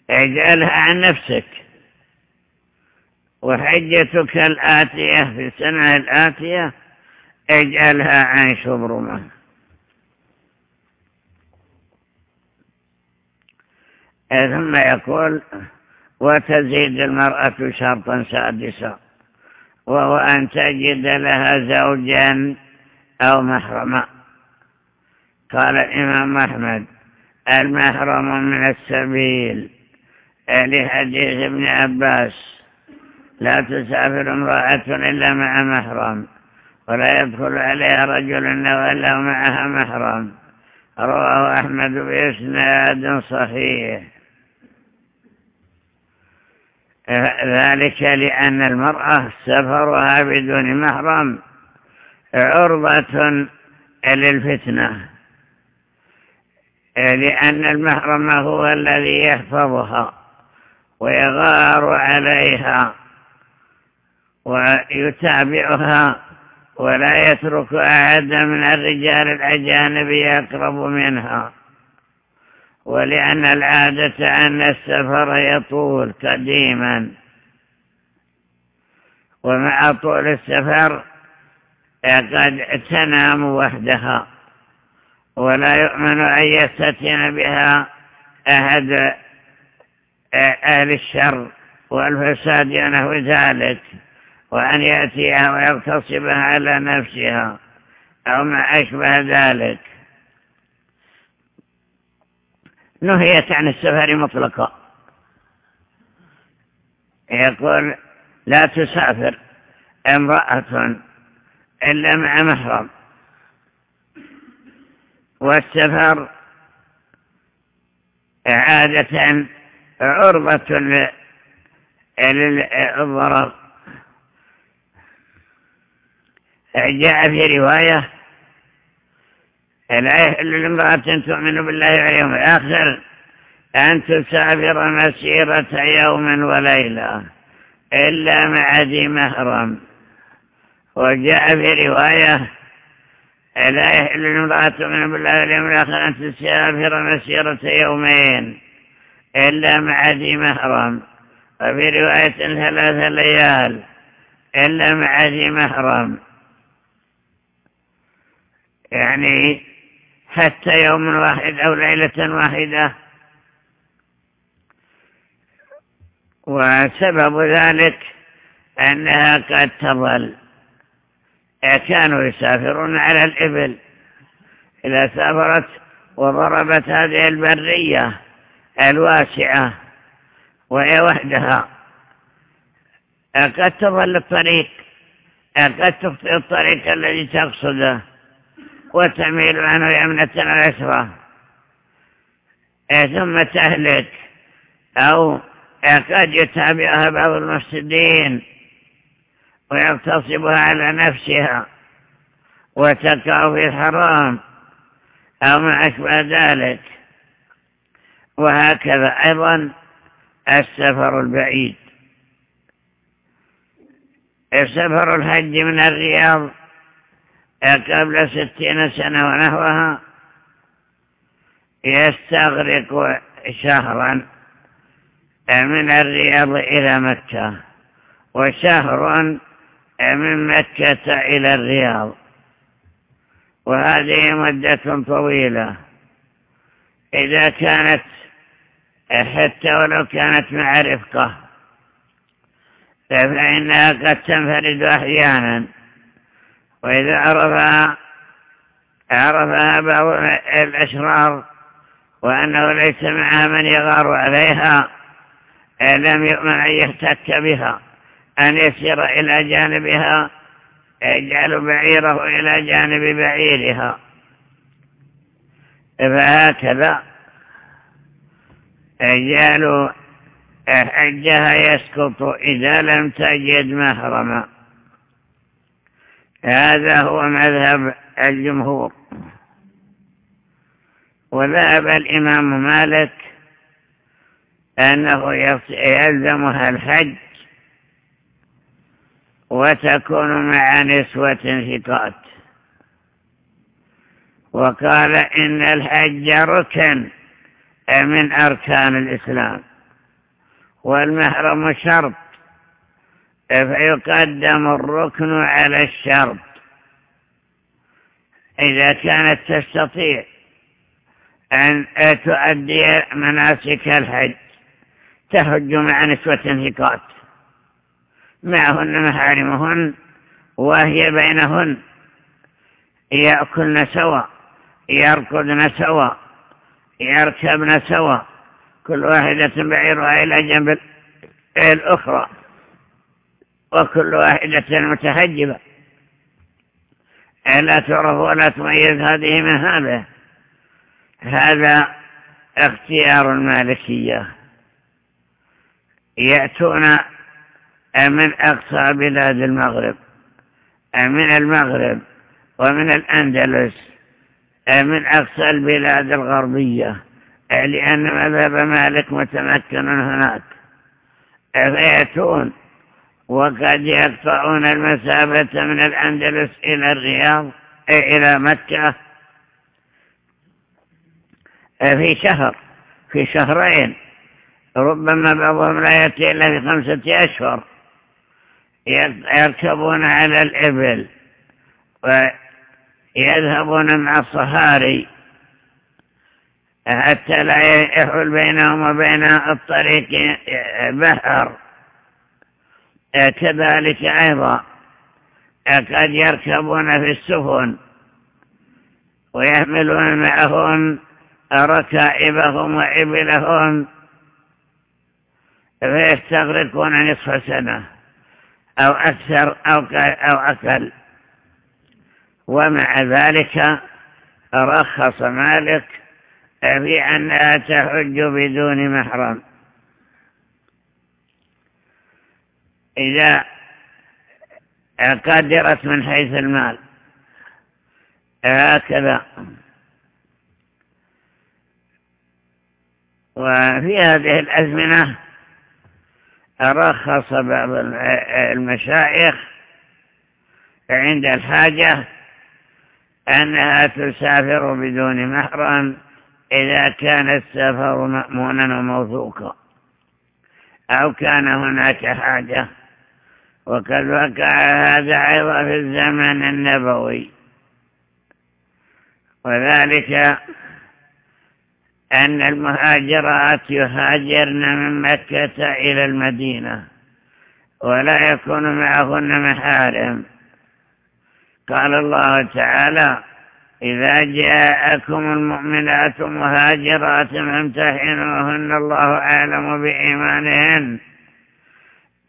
اجعلها عن نفسك. وحجتك الآتية في السنة الآتية اجعلها عن شبرمة ثم يقول وتزيد المرأة شرطا سادسا وهو أن تجد لها زوجا أو محرما قال الإمام أحمد المحرم من السبيل. لحديث ابن عباس لا تسافر امرأة إلا مع محرم ولا يدخل عليها رجل إلا معها محرم. رواه أحمد بإسناد صحيح. ذلك لأن المرأة سفرها بدون محرم. عرضة للفتنة لأن المحرم هو الذي يحفظها ويغار عليها ويتابعها ولا يترك أحدا من الرجال الأجانب يقرب منها. ولأن العادة أن السفر يطول قديما ومع طول السفر قد تنام وحدها ولا يؤمن أن يستتن بها أحد أهل الشر والفساد ونحو ذلك وأن يأتيها ويغتصبها على نفسها أو ما أشبه ذلك. نهيت عن السفر مطلقا. يقول لا تسافر امرأة إلا مع محرم والسفر عادة عرضة للضرر. جاء في رواية لا يحل لامرأة تؤمن بالله واليوم الآخر أن تسافر مسيرة يوم وليلة إلا مع ذي محرم وجاء في رواية لا يحل لامرأة تؤمن بالله واليوم الآخر أن تسافر مسيرة يومين إلا مع ذي محرم. وفي رواية ثلاث ليال إلا مع ذي محرم. يعني حتى يوم واحد أو ليلة واحدة. وسبب ذلك أنها قد تظل. كانوا يسافرون على الإبل. إذا سافرت وضربت هذه البرية الواسعة وهي وحدها قد تظل الطريق قد تخطئ الطريق الذي تقصده وتميل عنه يمنة العسرة ثم تهلك أو قد يتابعها بعض المفسدين. ويغتصبها على نفسها وتقع في الحرام أو ما أشبه ذلك. وهكذا أيضا السفر البعيد. السفر الحج من الرياض قبل ستين سنة ونحوها يستغرق شهرا من الرياض إلى مكة وشهر من مكة إلى الرياض. وهذه مدة طويلة. إذا كانت حتى ولو كانت مع رفقة فإنها قد تنفرد أحيانا. وإذا عرفها عرفها بعض الأشرار وأنه ليس معها من يغار عليها لم يؤمن أن يحتك بها. أن يسير إلى جانبها يجعل بعيره إلى جانب بعيرها. فهكذا يجعل حجها يسقط إذا لم تجد محرما. هذا هو مذهب الجمهور. وذهب الإمام مالك أنه يلزمها الحج وتكون مع نسوة ثقات. وقال إن الحج ركن من أركان الإسلام والمحرم شرط فيقدم الركن على الشرط. إذا كانت تستطيع أن تؤدي مناسك الحج تهج مع نسوة ثقات. معهن محارمهن وهي بينهن. يأكلن سوا يركضن سوا يركبن سوا. كل واحدة بعيرها إلى جنب الأخرى. وكل واحدة متهجبة. لا تعرف ولا تميز هذه من هذا هذا اختيار المالكية. يأتون من أقصى بلاد المغرب من المغرب ومن الأندلس من أقصى البلاد الغربية لأن مذهب مالك متمكن هناك. فيأتون وقد يقطعون المسافة من الأندلس إلى الرياض إلى مكة في شهر في شهرين. ربما بعضهم لا يأتي إلا في خمسة أشهر. يركبون على الإبل ويذهبون مع الصهاري حتى لا يحول بينهم وبين الطريق بحر. كذلك أيضا قد يركبون في السفن ويحملون معهم ركائبهم وإبلهم فيستغرقون نصف سنة. أو أكثر أو, أو أقل. ومع ذلك رخص مالك في أنها تحج بدون محرم. إذا قدرت من حيث المال. هكذا. وفي هذه الأزمنة رخص بعض المشايخ عند الحاجة أنها تسافر بدون محرم إذا كان السفر مأمونا وموثوقا أو كان هناك حاجة. وقد وقع هذا أيضا في الزمن النبوي. وذلك أن المهاجرات يهاجرن من مكة إلى المدينة ولا يكون معهن محارم. قال الله تعالى إذا جاءكم المؤمنات مهاجرات فامتحنوهن الله أعلم بإيمانهن.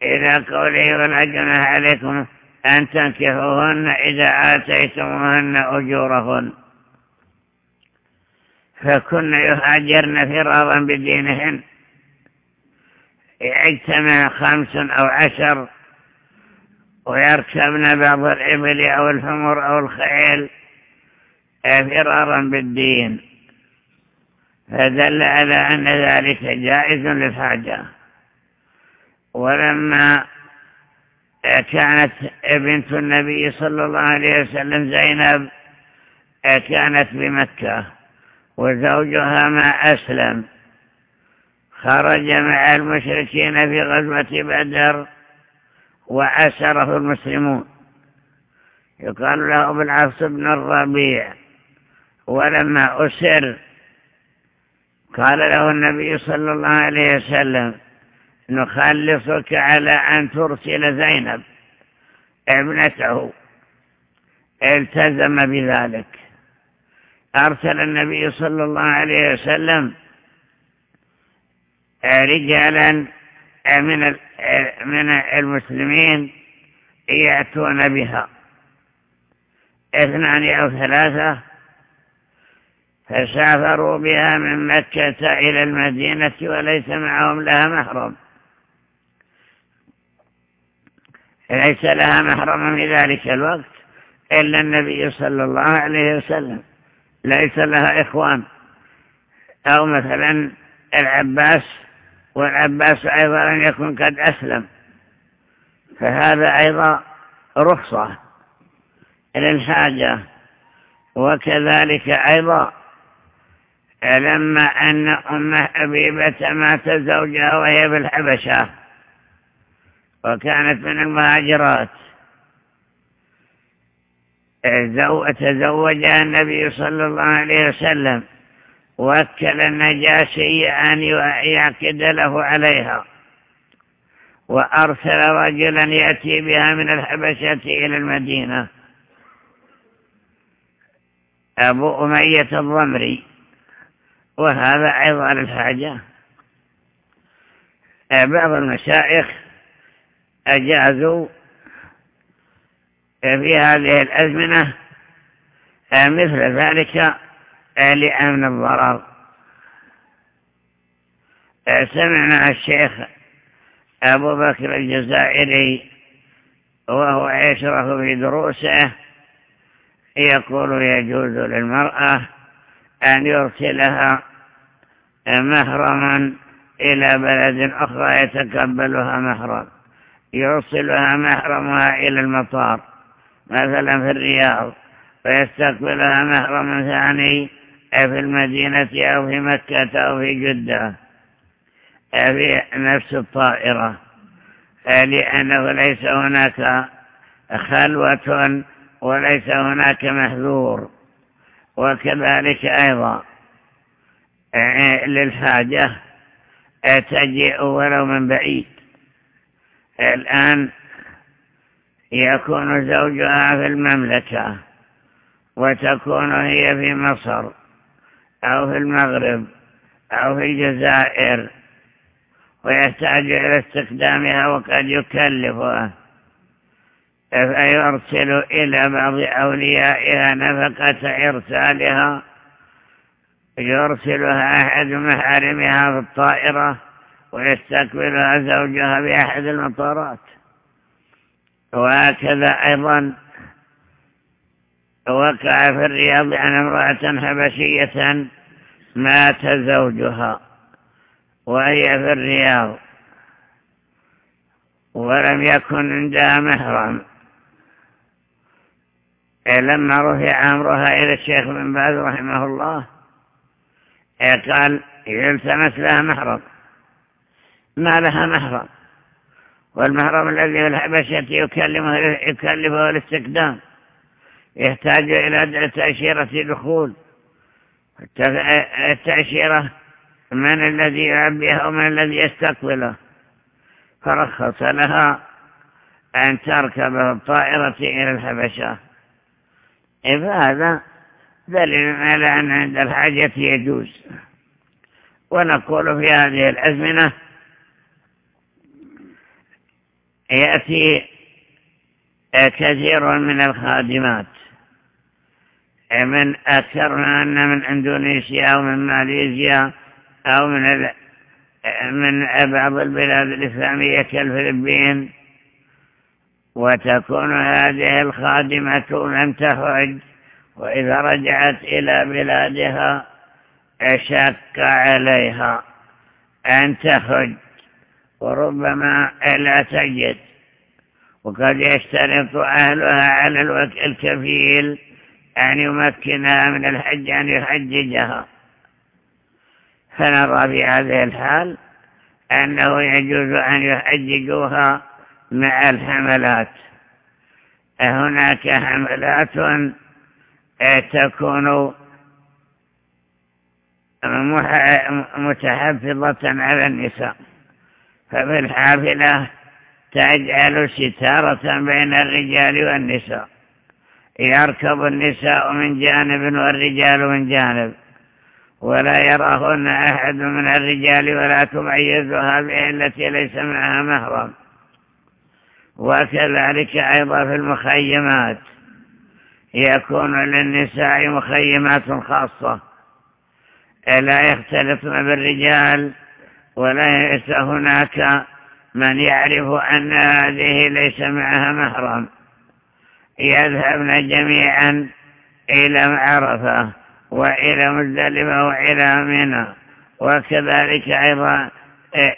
إذا قوله ولا عليكم أن تنكحوهن إذا آتيتموهن أجورهن. فكن يهاجرن فرارا بدينهن. يجتمع خمس أو عشر ويركبن بعض الإبل أو الحمر أو الخيل فرارا بالدين. فدل على أن ذلك جائز للحاجة. ولما كانت بنت النبي صلى الله عليه وسلم زينب كانت بمكة. وزوجها ما أسلم. خرج مع المشركين في غزوة بدر وأسره المسلمون. يقال له ابن عبس بن الربيع ولما أسر قال له النبي صلى الله عليه وسلم نخلصك على أن ترسل زينب ابنته. التزم بذلك. أرسل النبي صلى الله عليه وسلم رجالا من من المسلمين يأتون بها. اثنان أو ثلاثة. فسافروا بها من مكة إلى المدينة وليس معهم لها محرم. ليس لها محرم في ذلك الوقت إلا النبي صلى الله عليه وسلم. ليس لها إخوان. أو مثلا العباس والعباس أيضا لم يكن قد أسلم. فهذا أيضا رخصة للحاجة وكذلك أيضا لما أن أم حبيبة مات زوجها وهي في الحبشة وكانت من المهاجرات. تزوجها النبي صلى الله عليه وسلم وكل النجاشي أن يعقد له عليها. وأرسل رجلا يأتي بها من الحبشة إلى المدينة. أبو أمية الضمري. وهذا أيضا الحاجة. بعض المشايخ أجازوا في هذه الأزمنة مثل ذلك لأمن الضرر. سمعنا الشيخ أبو بكر الجزائري وهو يشرح في دروسه يقول يجوز للمرأة أن يرسلها محرما إلى بلد أخرى يتقبلها محرم يوصلها محرمها إلى المطار. مثلا في الرياض ويستقبلها محرم ثاني في المدينة أو في مكة أو في جدة في نفس الطائرة. لأنه ليس هناك خلوة وليس هناك محذور وكذلك أيضا للحاجة تجيء ولو من بعيد. الآن يكون زوجها في المملكة وتكون هي في مصر أو في المغرب أو في الجزائر ويحتاج إلى استخدامها وقد يكلفها فيرسل إلى بعض أوليائها نفقة إرسالها. يرسلها أحد محارمها في الطائرة ويستقبلها زوجها بأحد المطارات. وهكذا أيضا وقع في الرياض عن امرأة حبشية مات زوجها وهي في الرياض ولم يكن عندها محرم لما رفع أمرها إلى الشيخ بن باز رحمه الله قال يلتمس لها محرم ما لها محرم والمحرم الذي في الحبشة يكلمه يكلفه الاستقدام يحتاج إلى تأشيرة دخول. التأشيرة من الذي يعبيها ومن الذي يستقبله. فرخص لها أن تركب الطائرة إلى الحبشة. فهذا دليل على أن عند الحاجة يجوز. ونقول في هذه الأزمنة يأتي كثير من الخادمات. من أكثر أن من أندونيسيا أو من ماليزيا أو من من بعض البلاد الإسلامية كالفلبين. وتكون هذه الخادمة لم تحج وإذا رجعت إلى بلادها شك عليها أن تحج. وربما لا تجد وقد يشترط أهلها على الكفيل أن يمكنها من الحج أن يحججها. فنرى في هذه الحال أنه يجوز أن يحججوها مع الحملات. هناك حملات تكون متحفظة على النساء. ففي الحافلة تجعل ستارة بين الرجال والنساء. يركب النساء من جانب والرجال من جانب. ولا يراهن أحد من الرجال ولا تميز هذه التي ليس معها مهرم وكذلك أيضا في المخيمات. يكون للنساء مخيمات خاصة. لا يختلطن بالرجال ولا ليس هناك من يعرف أن هذه ليس معها محرم. يذهبن جميعا إلى عرفة وإلى مزدلفة وإلى منى وكذلك أيضا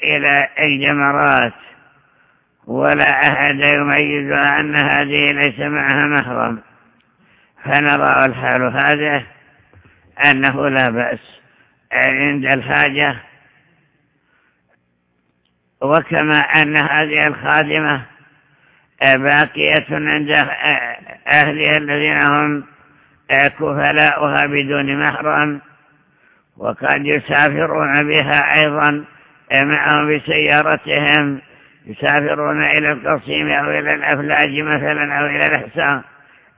إلى الجمرات. ولا أحد يميزها أن هذه ليس معها محرم. فنرى الحال هذا أنه لا بأس. عند الحاجة وكما أن هذه الخادمة باقية عند أهلها الذين هم كفلاؤها بدون محرم وقد يسافرون بها أيضا معهم بسيارتهم يسافرون إلى القصيم أو إلى الأفلاج مثلا أو إلى الإحسان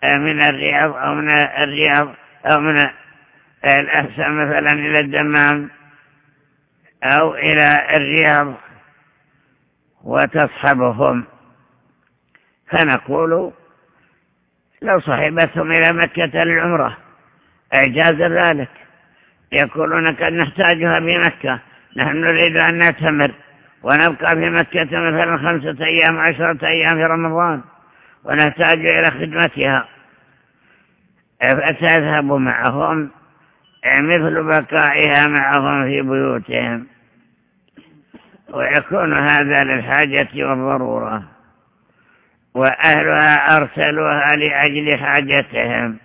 من الرياض أو من الرياض أو من الأحسان مثلا إلى الدمام أو إلى الرياض. وتصحبهم. فنقول لو صحبتهم إلى مكة للعمرة إعجاز ذلك. يقولون قد نحتاجها في مكة نحن نريد أن نتمر ونبقى في مكة مثلا خمسة أيام عشرة أيام في رمضان ونحتاج إلى خدمتها. فتذهب معهم؟ مثل بقائها معهم في بيوتهم. ويكون هذا للحاجة والضرورة. وأهلها أرسلوها لأجل حاجتهم.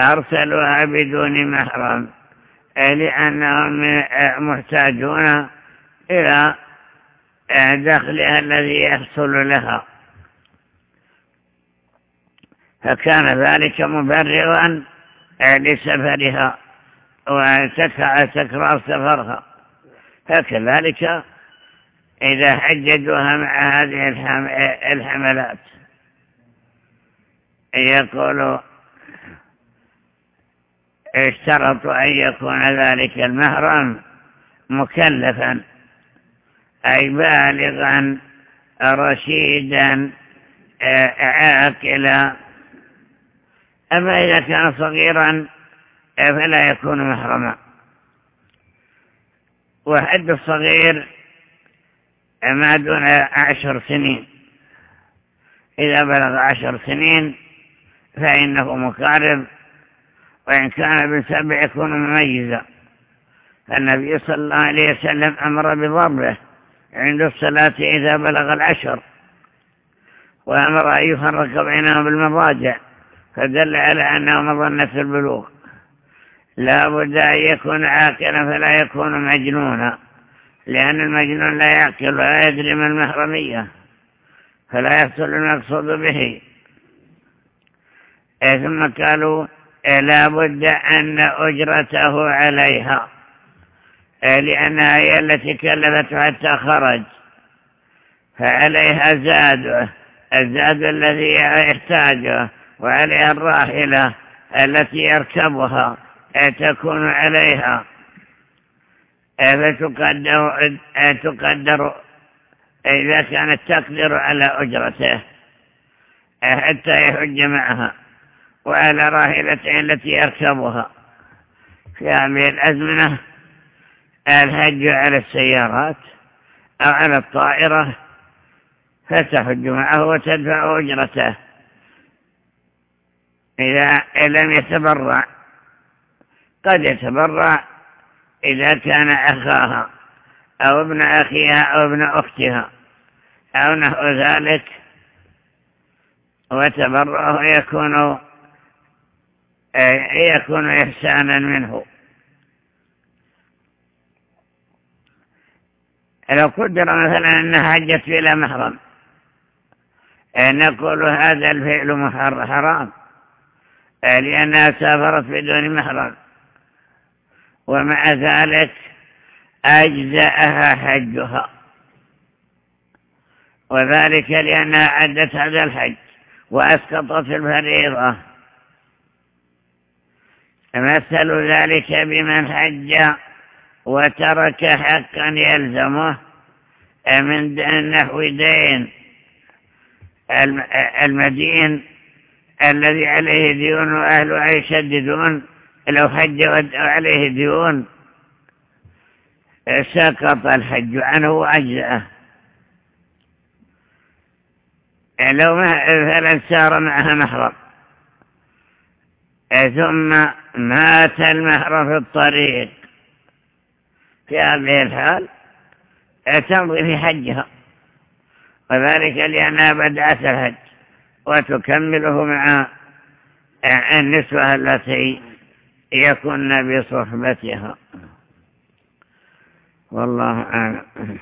أرسلوها بدون محرم. لأنهم محتاجون إلى دخلها الذي يحصل لها. فكان ذلك مبررا لسفرها وتكرار سفرها. فكذلك إذا حججوها مع هذه الحملات. يقول اشترطوا أن يكون ذلك المهرم مكلفا أي بالغا رشيدا عاقلا. أما إذا كان صغيرا فلا يكون محرما. وحد الصغير ما دون عشر سنين. إذا بلغ عشر سنين فإنه مقارب وإن كان بالسبع يكون مميزا. النبي صلى الله عليه وسلم أمر بضربه عند الصلاة إذا بلغ العشر وأمر أن يفرق بينهم بالمضاجع فدل على أنه مظنة البلوغ. لا بد أن يكون عاقلا فلا يكون مجنونا. لأن المجنون لا يعقل ولا يدري ما المحرمية فلا يحصل المقصود به. ثم قالوا لا بد أن أجرته عليها. لأنها هي التي كلفته حتى خرج. فعليها زاد الزاد الذي يحتاجه وعليها الراحلة التي يركبها تكون عليها. فتقدر تقدر إذا كانت تقدر على أجرته حتى يحج معها وعلى راحلته التي يركبها. في هذه الأزمنة الحج على السيارات أو على الطائرة فتحج معه وتدفع أجرته. إذا لم يتبرع قد يتبرع إذا كان أخاها أو ابن أخيها أو ابن أختها أو نحو ذلك وتبرعه يكون يكون إحسانا منه. لو قدر مثلا أنها حجت بلا محرم نقول هذا الفعل حرام لأنها سافرت بدون محرم. ومع ذلك أجزأها حجها. وذلك لأنها عدت هذا الحج وأسقطت الفريضة. مثل ذلك بمن حج وترك حقا يلزمه من نحو دين المدين الذي عليه ديون وأهله يشددون لو حج عليه ديون سقط الحج عنه وأجزأه. لو مثلا سار معها محرم. ثم مات المحرم في الطريق. في هذه الحال تمضي في حجها. وذلك لأنها بدأت الحج وتكمله مع النسوة التي يكن بصحبتها والله أعلم.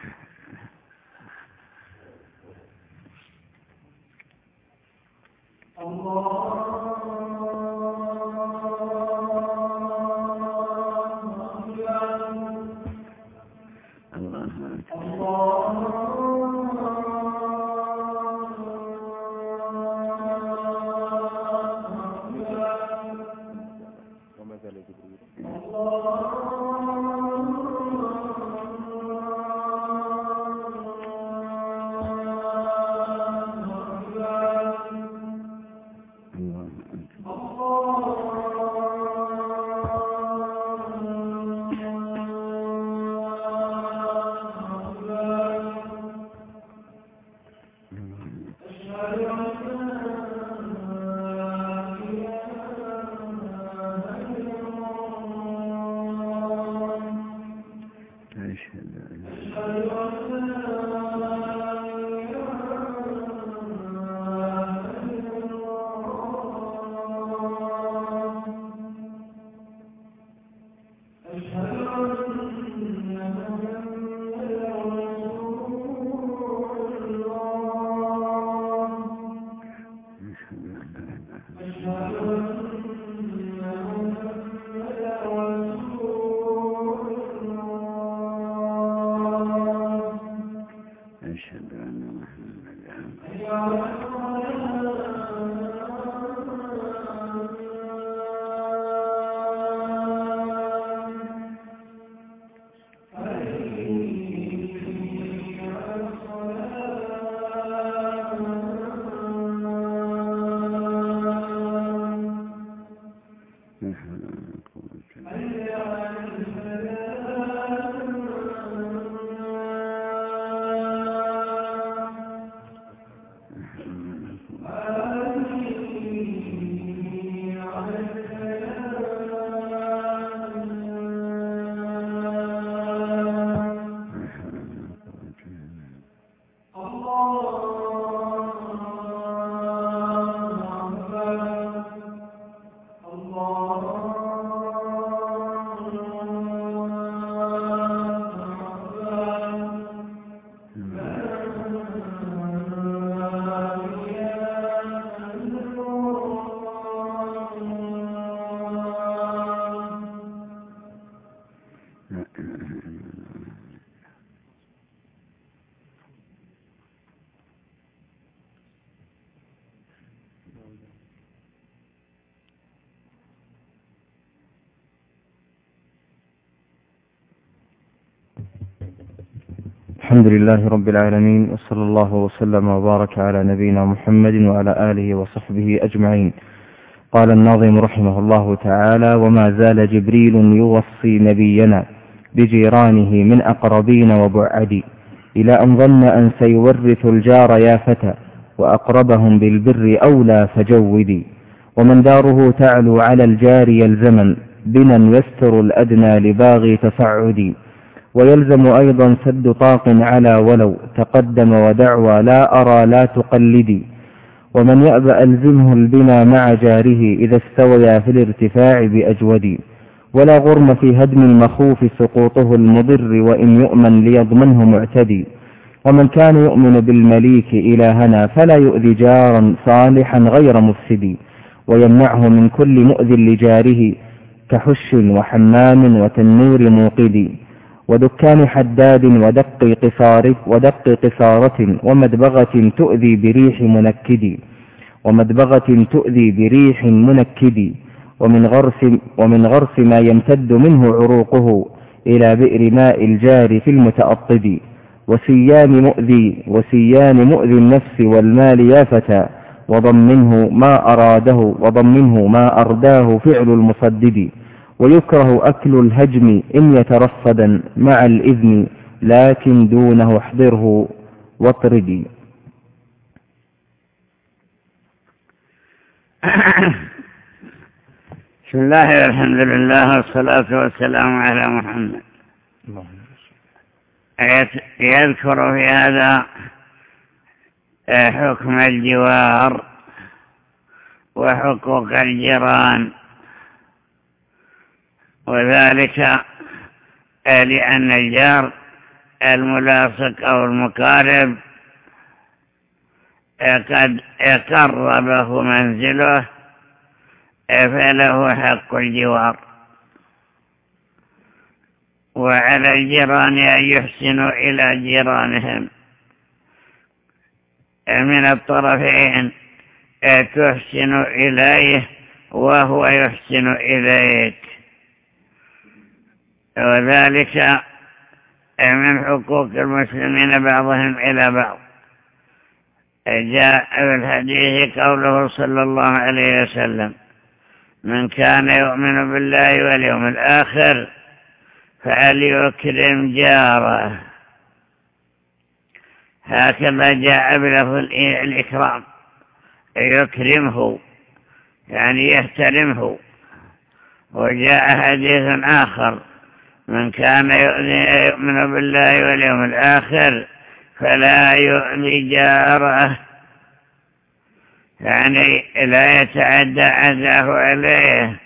الحمد لله رب العالمين وصلى الله وسلم وبارك على نبينا محمد وعلى آله وصحبه أجمعين. قال الناظم رحمه الله تعالى وما زال جبريل يوصي نبينا بجيرانه من أقربين وبعد إلى أن ظن أن سيورث الجار يا فتى وأقربهم بالبر أولى فجودي ومن داره تعلو على الجار يلزما بنا يستر الأدنى لباغي تصعدي ويلزم أيضا سد طاق على ولو تقدم ودعوى لا أرى لا تقلدي. ومن يأبى ألزمه البنا مع جاره إذا استويا في الارتفاع بأجودي ولا غرم في هدم المخوف سقوطه المضر وإن يؤمن ليضمنه معتدي. ومن كان يؤمن بالمليك إلهنا فلا يؤذي جارا صالحا غير مفسد ويمنعه من كل مؤذ لجاره كحش وحمام وتنور موقد ودكان حداد ودق قصار ودق قصارة ومدبغة تؤذي بريح منكد. ومدبغة تؤذي بريح منكد. ومن غرس, ومن غرس ما يمتد منه عروقه إلى بئر ماء الجار في المتأطد. وسيان مؤذي وسيان مؤذي النفس والمال يا فتى وضمنه ما أراده وضمنه ما أرداه فعل المصدد. ويكره أكل الهجم إن يترصدا مع الإذن لكن دونه احضره واطردي. بسم الله والحمد لله والصلاة والسلام على محمد. يذكر في هذا حكم الجوار وحقوق الجيران. وذلك لأن الجار الملاصق أو المقارب قد قربه منزله فله حق الجوار. وعلى الجيران أن يحسنوا إلى جيرانهم. من الطرفين تحسن إليه وهو يحسن إليك. وذلك من حقوق المسلمين بعضهم إلى بعض. جاء الحديث قوله صلى الله عليه وسلم من كان يؤمن بالله واليوم الآخر فليكرم جاره. هكذا جاء بلفظ الإكرام يكرمه يعني يحترمه. وجاء حديث آخر من كان يؤمن بالله واليوم الآخر فلا يؤذي جاره. يعني لا يتعدى عداه عليه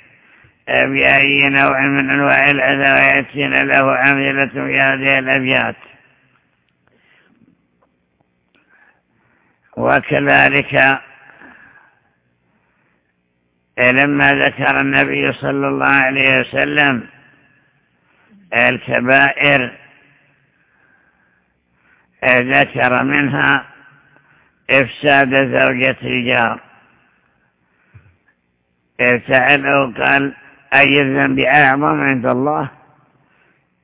بأي نوع من أنواع الأذى ويأتينا له أمثلة في هذه الأبيات. وكذلك لما ذكر النبي صلى الله عليه وسلم الكبائر. ذكر منها إفساد زوجة الجار سأله قال أي الذنب أعظم عند الله?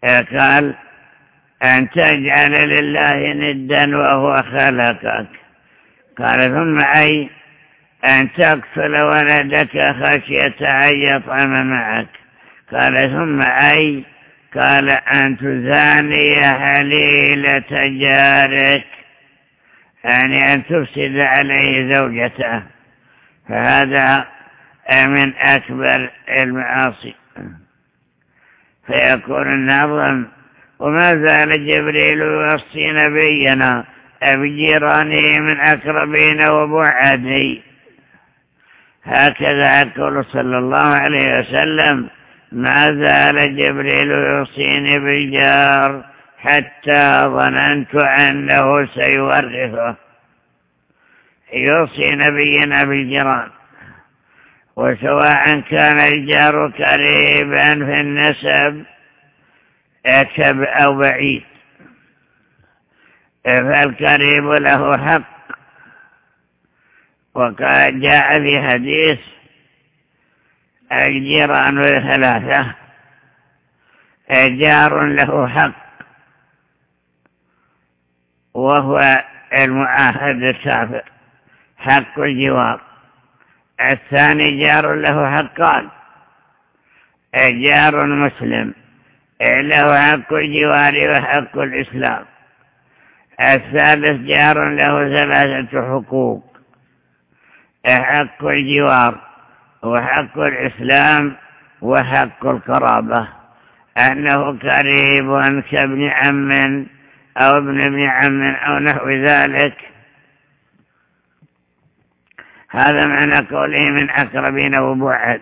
قال أن تجعل لله ندا وهو خلقك. قال ثم أي أن تقتل ولدك خشية أن يطعم معك. قال ثم أي قال أن تزاني حليلة جارك يعني أن تفسد عليه زوجته. فهذا من أكبر المعاصي. فيكون النظم وما زال جبريل يوصي نبينا بجيرانه من أقربين وبعدي هكذا يقول صلى الله عليه وسلم. ما زال جبريل يوصيني بالجار حتى ظننت أنه سيورثه. يوصي نبينا بالجيران. وسواء كان الجار قريبا في النسب أكب أو بعيد. فالقريب له حق. وقد جاء في حديث الجيران ثلاثة جار له حق وهو المعاهد الكافر حق الجوار. الثاني جار له حقان جار مسلم. له حق الجوار وحق الإسلام. الثالث جار له ثلاثة حقوق حق الجوار. وحق الإسلام وحق القرابة أنه قريب كابن عم أو ابن ابن عم أو نحو ذلك. هذا معنى قوله من أقربين وبعد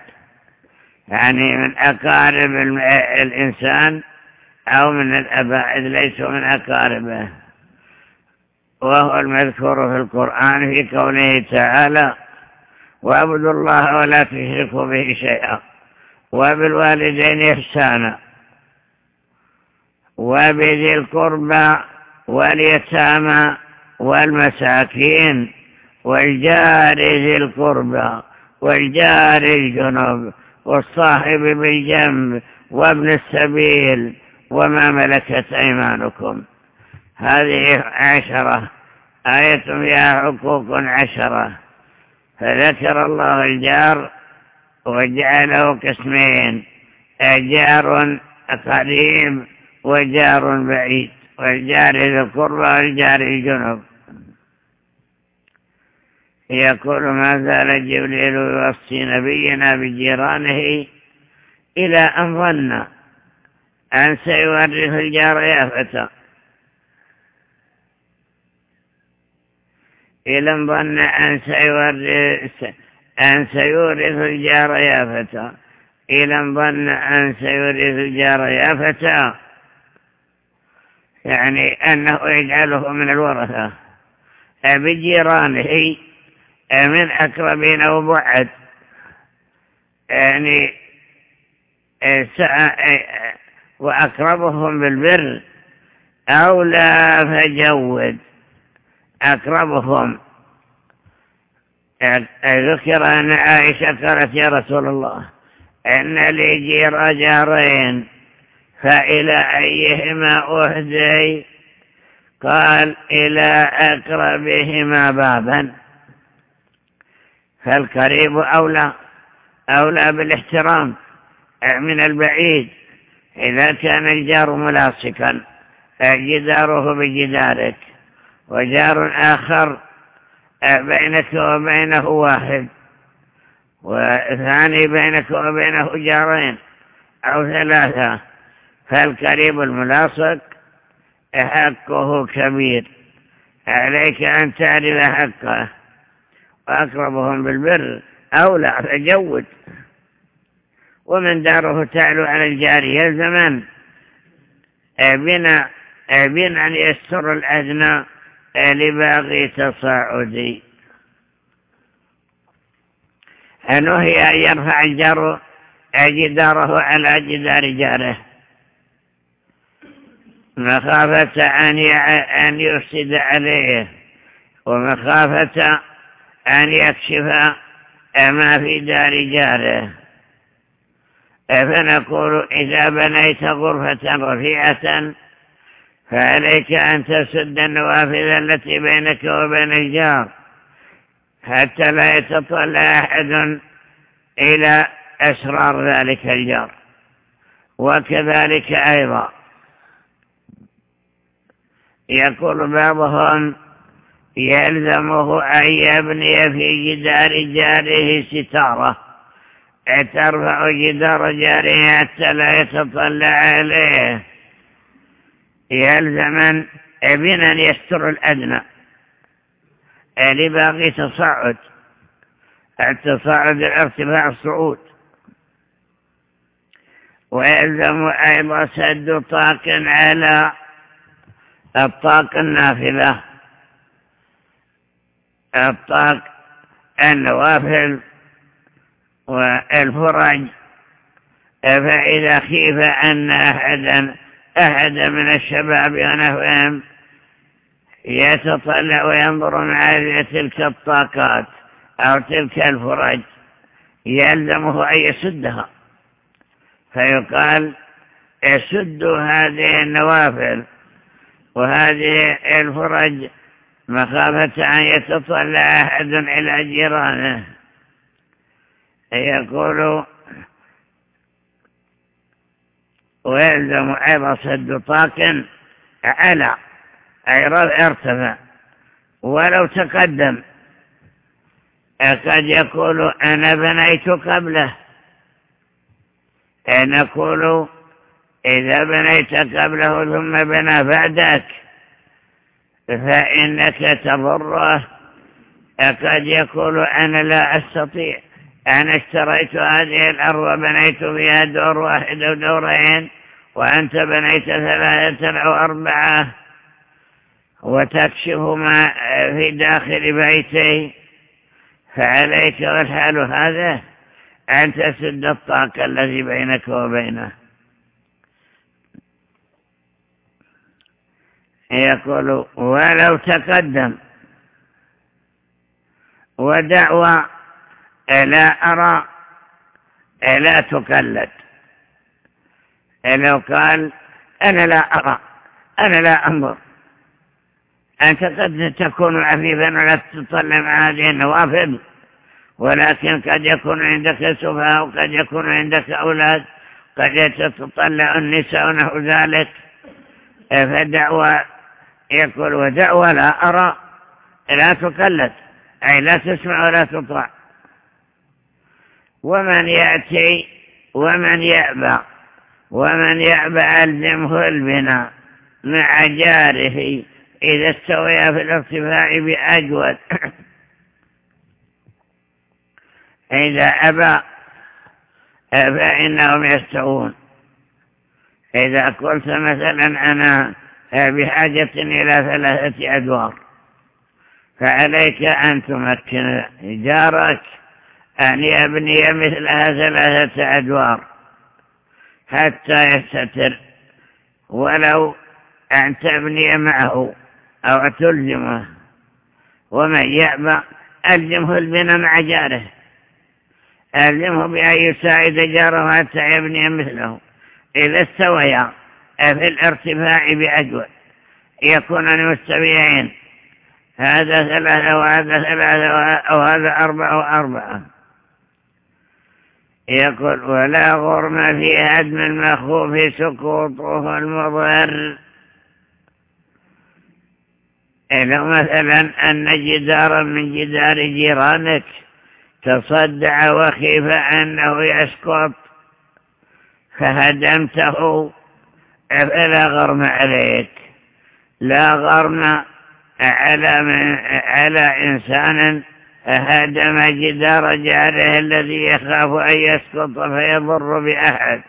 يعني من أقارب الإنسان أو من الأبائد ليسوا من أقاربه. وهو المذكور في القرآن في قوله تعالى واعبدوا الله ولا تشركوا به شيئا. وبالوالدين إحسانا. وبذي القربى واليتامى والمساكين. والجار ذي القربى والجار الجنوب والصاحب بالجنب وابن السبيل وما ملكت أيمانكم. هذه عشرة. آية فيها حقوق عشرة. فذكر الله الجار وجعله قسمين جار قريب وجار بعيد والجار ذي القربى والجار الجنوب يقول ما زال جبريل يوصي نبينا بجيرانه إلى أن ظن أن سيورث الجار يا فتى إلى ظن أن سيورث أن سيورث الجار يا فتى. إلى أن ظن أن سيورث الجار يا فتى. يعني أنه يجعله من الورثة. بجيرانه من أقربين أو بعد. يعني وأقربهم بالبر. أو لا فجود. أقربهم. ذكر أن عائشة قالت يا رسول الله إن لي جير جارين فإلى أيهما أهدي؟ قال إلى أقربهما بابا. فالقريب أولى أولى بالاحترام من البعيد. إذا كان الجار ملاصقا جداره بجدارك. وجار آخر بينك وبينه واحد وثاني بينك وبينه جارين أو ثلاثة. فالقريب الملاصق حقه كبير عليك أن تعرف حقه وأقربهم بالبر أولى فجود ومن داره تعلو على الجارية الزمان. بنا بنا أن يستر الأدنى. لباغي تصاعدي. نهي أن يرفع الجار جداره على جدار جاره. مخافة أن يفسد عليه ومخافة أن يكشف ما في دار جاره. فنقول إذا بنيت غرفة رفيعة فعليك أن تسد النوافذ التي بينك وبين الجار حتى لا يتطلع أحد إلى أسرار ذلك الجار. وكذلك أيضا يقول بعضهم يلزمه أن يبني في جدار جاره ستارة ترفع جدار جاره حتى لا يتطلع عليه يلزم بنا يستر الأدنى. لباقي تصاعد. التصاعد الارتفاع الصعود. ويلزم أيضا سد طاق على الطاق النافذة. الطاق النوافل والفرج. فإذا خيف أن أحدا أحد من الشباب ونحوهم يتطلع وينظر من تلك الطاقات أو تلك الفرج يلزمه أن يسدها. فيقال يسدوا هذه النوافل وهذه الفرج مخافة أن يتطلع أحد إلى جيرانه. يقول ويلزم أيضا سد طاق على أي ارتفع. ولو تقدم قد يقول أنا بنيت قبله. نقول إذا بنيت قبله ثم بنى بعدك فإنك تضره. قد يقول أنا لا أستطيع أنا اشتريت هذه الأرض وبنيت فيها دور واحد أو دورين. وأنت بنيت ثلاثة أو أربعة وتكشف ما في داخل بيتي فعليك والحال هذا؟ أن تسد الطاقة الذي بينك وبينه. يقول ولو تقدم ودعوى لا أرى لا تقلد لو قال أنا لا أرى أنا لا أنظر. أنت قد تكون عفيفا ولا تطلع هذه النوافل ولكن قد يكون عندك سفهاء وقد يكون عندك أولاد قد تتطلع النساء ونحو ذلك. فدعوة يقول ودعوة لا أرى لا تقلد أي لا تسمع ولا تطاع. ومن يأتي ومن يأبى ومن يأبى ألزمه البناء مع جاره إذا استويا في الارتفاع بأجود. إذا أبى فإنهم يستوون. إذا قلت مثلا أنا بحاجة إلى ثلاثة أدوار فعليك أن تمكن جارك أن يبني مثلها ثلاثة أدوار. حتى يستتر ولو أن تبني معه أو تلزمه. ومن يأبى ألزمه البناء مع جاره. ألزمه بأن يساعد جاره حتى يبني مثله. إذا استويا في الارتفاع بأجود يكونان مستويين هذا ثلاثة وهذا ثلاثة وهذا أربعة وأربعة. يقول ولا غرم في هدم المخوف سقوطه المضر. لو مثلا أن جدارا من جدار جيرانك تصدع وخيف أنه يسقط فهدمته فلا غرم عليك؟ لا غرم على, من على إنسان هدم جدار جاره الذي يخاف أن يسقط فيضر بأحد.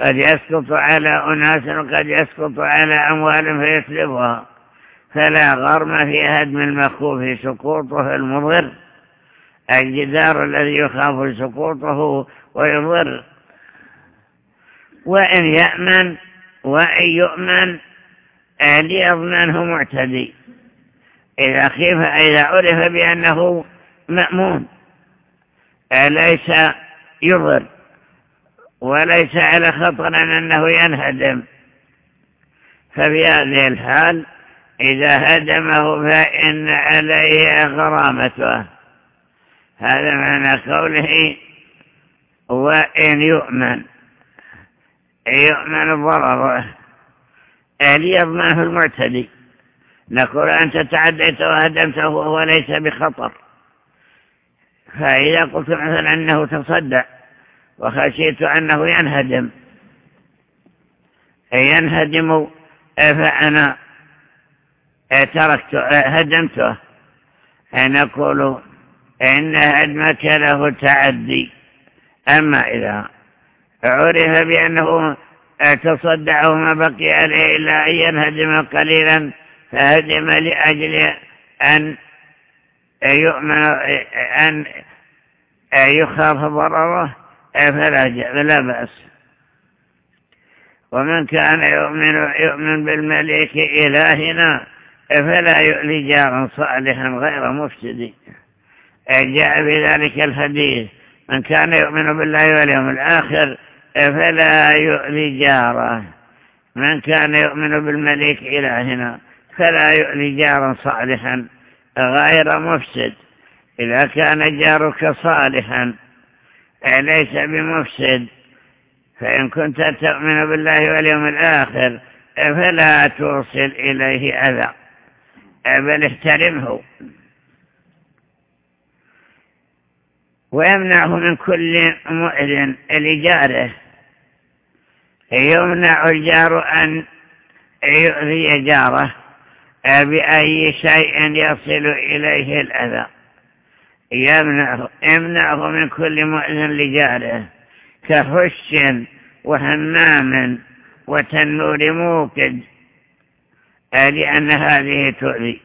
قد يسقط على أناس وقد يسقط على أموال فيسلبها. فلا غرم في هدم المخوف سقوطه المضر. الجدار الذي يخاف سقوطه ويضر. وإن يأمن وإن يؤمن ليضمنه معتدي. إذا خيف إذا عرف بأنه مأمون. ليس يضر؟ وليس على خطر أنه ينهدم. ففي هذه الحال إذا هدمه فإن عليه غرامته. هذا معنى قوله وإن يؤمن. يؤمن ضرره. ليضمنه المعتدي. نقول أنت تعديت وهدمته وهو ليس بخطر. فإذا قلت مثلا أنه تصدع وخشيت أنه ينهدم ينهدم فأنا تركت هدمته. نقول إن هدمك له تعدي. أما إذا عرف بأنه تصدع وما بقي عليه إلا أن ينهدم قليلا فهدم لأجل أن يؤمن أن يخاف ضرره فلا بأس. ومن كان يؤمن, يؤمن بالملك إلهنا فلا يؤلي جارا صالحا غير مفسد. جاء في ذلك الحديث من كان يؤمن بالله واليوم الآخر فلا يؤلي جاره. من كان يؤمن بالملك إلهنا فلا يؤلي جارا صالحا. غير مفسد. إذا كان جارك صالحا ليس بمفسد فإن كنت تؤمن بالله واليوم الآخر فلا توصل إليه أذى. بل احترمه. ويمنعه من كل مؤذن لجاره. يمنع الجار أن يؤذي جاره. بأي شيء يصل إليه الأذى. يمنعه امنعه من كل مؤذن لجاره. كحش وهمام وتنور موقد. لأن هذه تؤذي.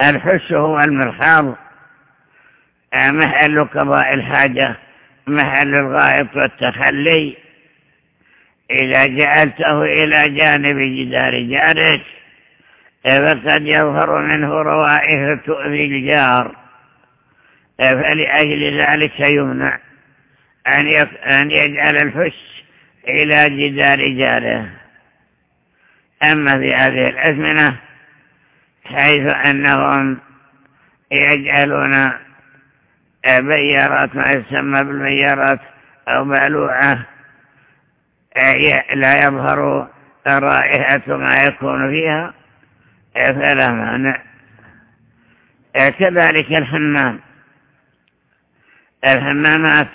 الحش هو المرحاض. محل قضاء الحاجة محل الغائط والتخلي. إذا جعلته إلى جانب جدار جارك فقد يظهر منه روائح تؤذي الجار فلأجل ذلك يمنع أن يجعل الفش إلى جدار جاره. أما في هذه الأزمنة حيث أنهم يجعلون بيارات ما يسمى بالبيارات أو بألوعة لا يظهر رائحة ما يكون فيها؟ فلا مانع. كذلك الحمام. الحمامات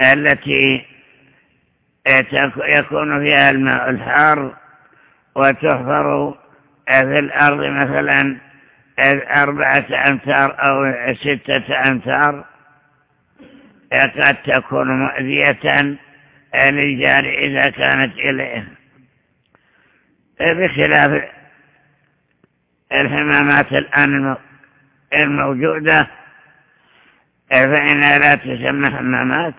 التي يكون فيها الماء الحار وتحفر في الأرض مثلا أربعة أمتار أو ستة أمتار. قد تكون مؤذية. للجار إذا كانت إليه. بخلاف الحمامات الآن الموجودة فإنها لا تسمى حمامات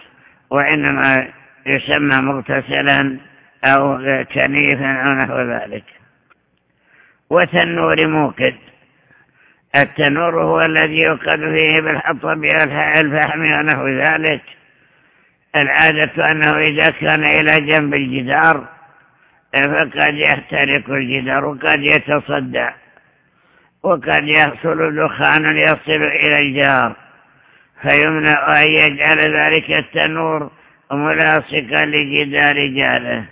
وإنما يسمى مغتسلا أو كنيفا أو نحو ذلك. وتنور موقد. التنور هو الذي يوقد فيه بالحطب الفحم ونحو ذلك. العادة أنه إذا كان إلى جنب الجدار فقد يحترق الجدار وقد يتصدع وقد يحصل دخان يصل إلى الجار فيمنع أن يجعل ذلك التنور ملاصقا لجدار جارة.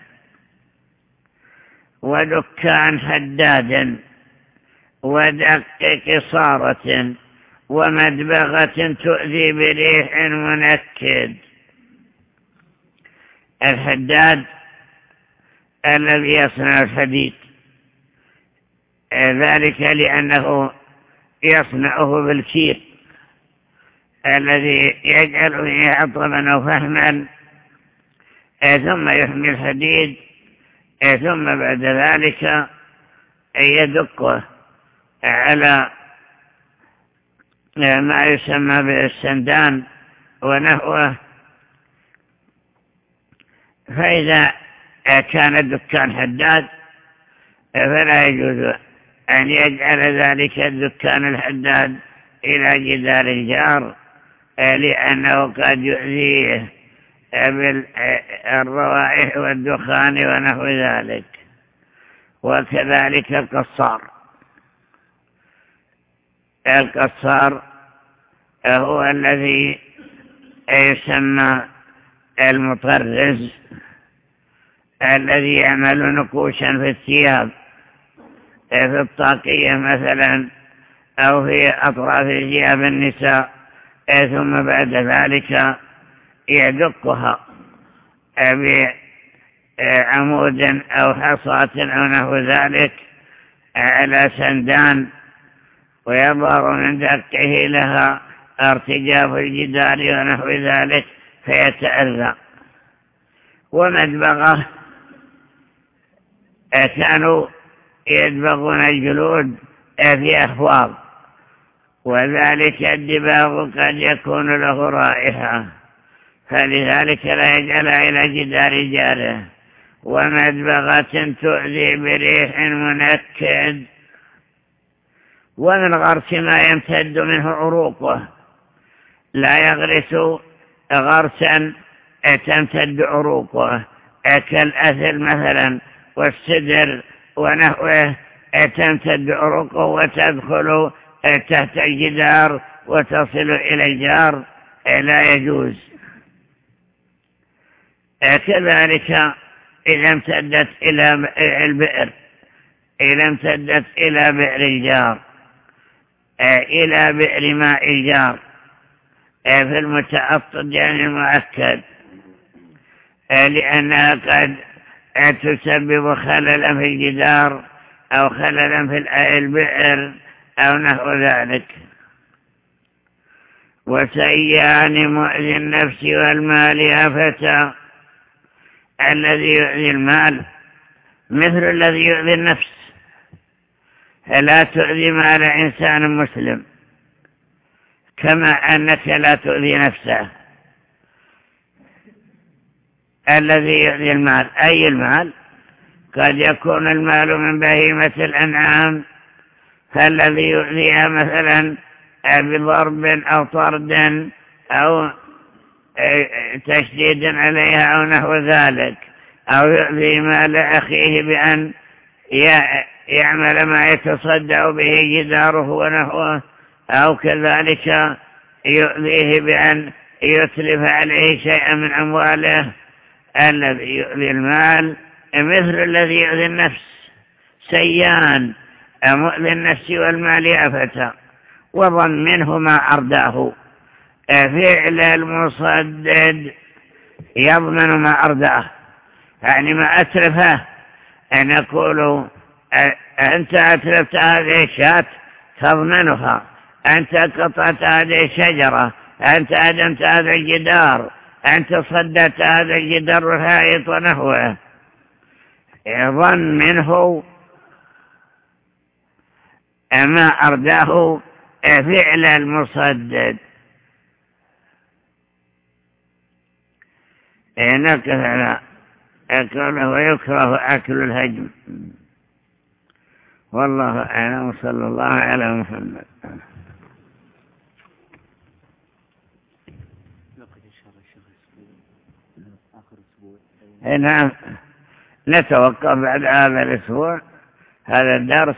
ودكان حداد ودق قصارة ومدبغة تؤذي بريح منكد. الحداد الذي يصنع الحديد. ذلك لأنه يصنعه بالكير الذي يجعل فيه عطبا أو فهما ثم يحمي الحديد ثم بعد ذلك يدقه على ما يسمى بالسندان ونحوه فإذا كان الدكان حداد فلا يجوز أن يجعل ذلك الدكان الحداد إلى جدار الجار لأنه قد يؤذيه بالروائح والدخان ونحو ذلك وكذلك القصار. القصار هو الذي يسمى المطرز. الذي يعمل نقوشا في الثياب في الطاقية مثلا أو في أطراف ثياب النساء ثم بعد ذلك يدقها بعمود أو حصاة أو نحو ذلك على سندان ويظهر من دقه لها ارتجاف الجدار ونحو ذلك فيتأذى. ومدبغة كانوا يدبغون الجلود في أخواض وذلك الدباغ قد يكون له رائحة. فلذلك لا يجعل إلى جدار جارة. ومدبغة تؤذي بريح منكد. ومن غرس ما يمتد منه عروقه. لا يغرس غرسا تمتد عروقه. كالأثل مثلا. والسدر ونحوه تمتد عروقه وتدخل تحت الجدار وتصل إلى الجار لا يجوز. كذلك إذا امتدت إلى البئر إذا امتدت إلى بئر الجار إلى بئر ماء الجار في المتأصد يعني المؤكد لأنها قد تسبب خللا في الجدار أو خللا في البئر أو نحو ذلك. وسيان مؤذي النفس والمال أفتا الذي يؤذي المال مثل الذي يؤذي النفس. لا تؤذي مال إنسان مسلم كما أنك لا تؤذي نفسه. الذي يؤذي المال. أي المال؟ قد يكون المال من بهيمة الأنعام. فالذي يؤذيها مثلا بضرب أو طرد أو تشديد عليها أو نحو ذلك. أو يؤذي مال أخيه بأن يعمل ما يتصدع به جداره ونحوه. أو كذلك يؤذيه بأن يتلف عليه شيئا من أمواله. الذي يؤذي المال مثل الذي يؤذي النفس. سيان مؤذي النفس والمال أفتا وظن منه ما أرداه. فعل المصدد يضمن ما أرداه. يعني ما أترفه. أن يقول أنت أتلفت هذه الشاة تضمنها. أنت قطعت هذه الشجرة. أنت أدمت هذا الجدار. أنت صدت هذا الجدار الهائط ونحوه ظن منه ما أرداه فعل المصدد. نكث على أكله ويكره أكل الهجم. والله أعلم. صلى الله على محمد. نعم. نتوقف بعد هذا الأسبوع هذا الدرس.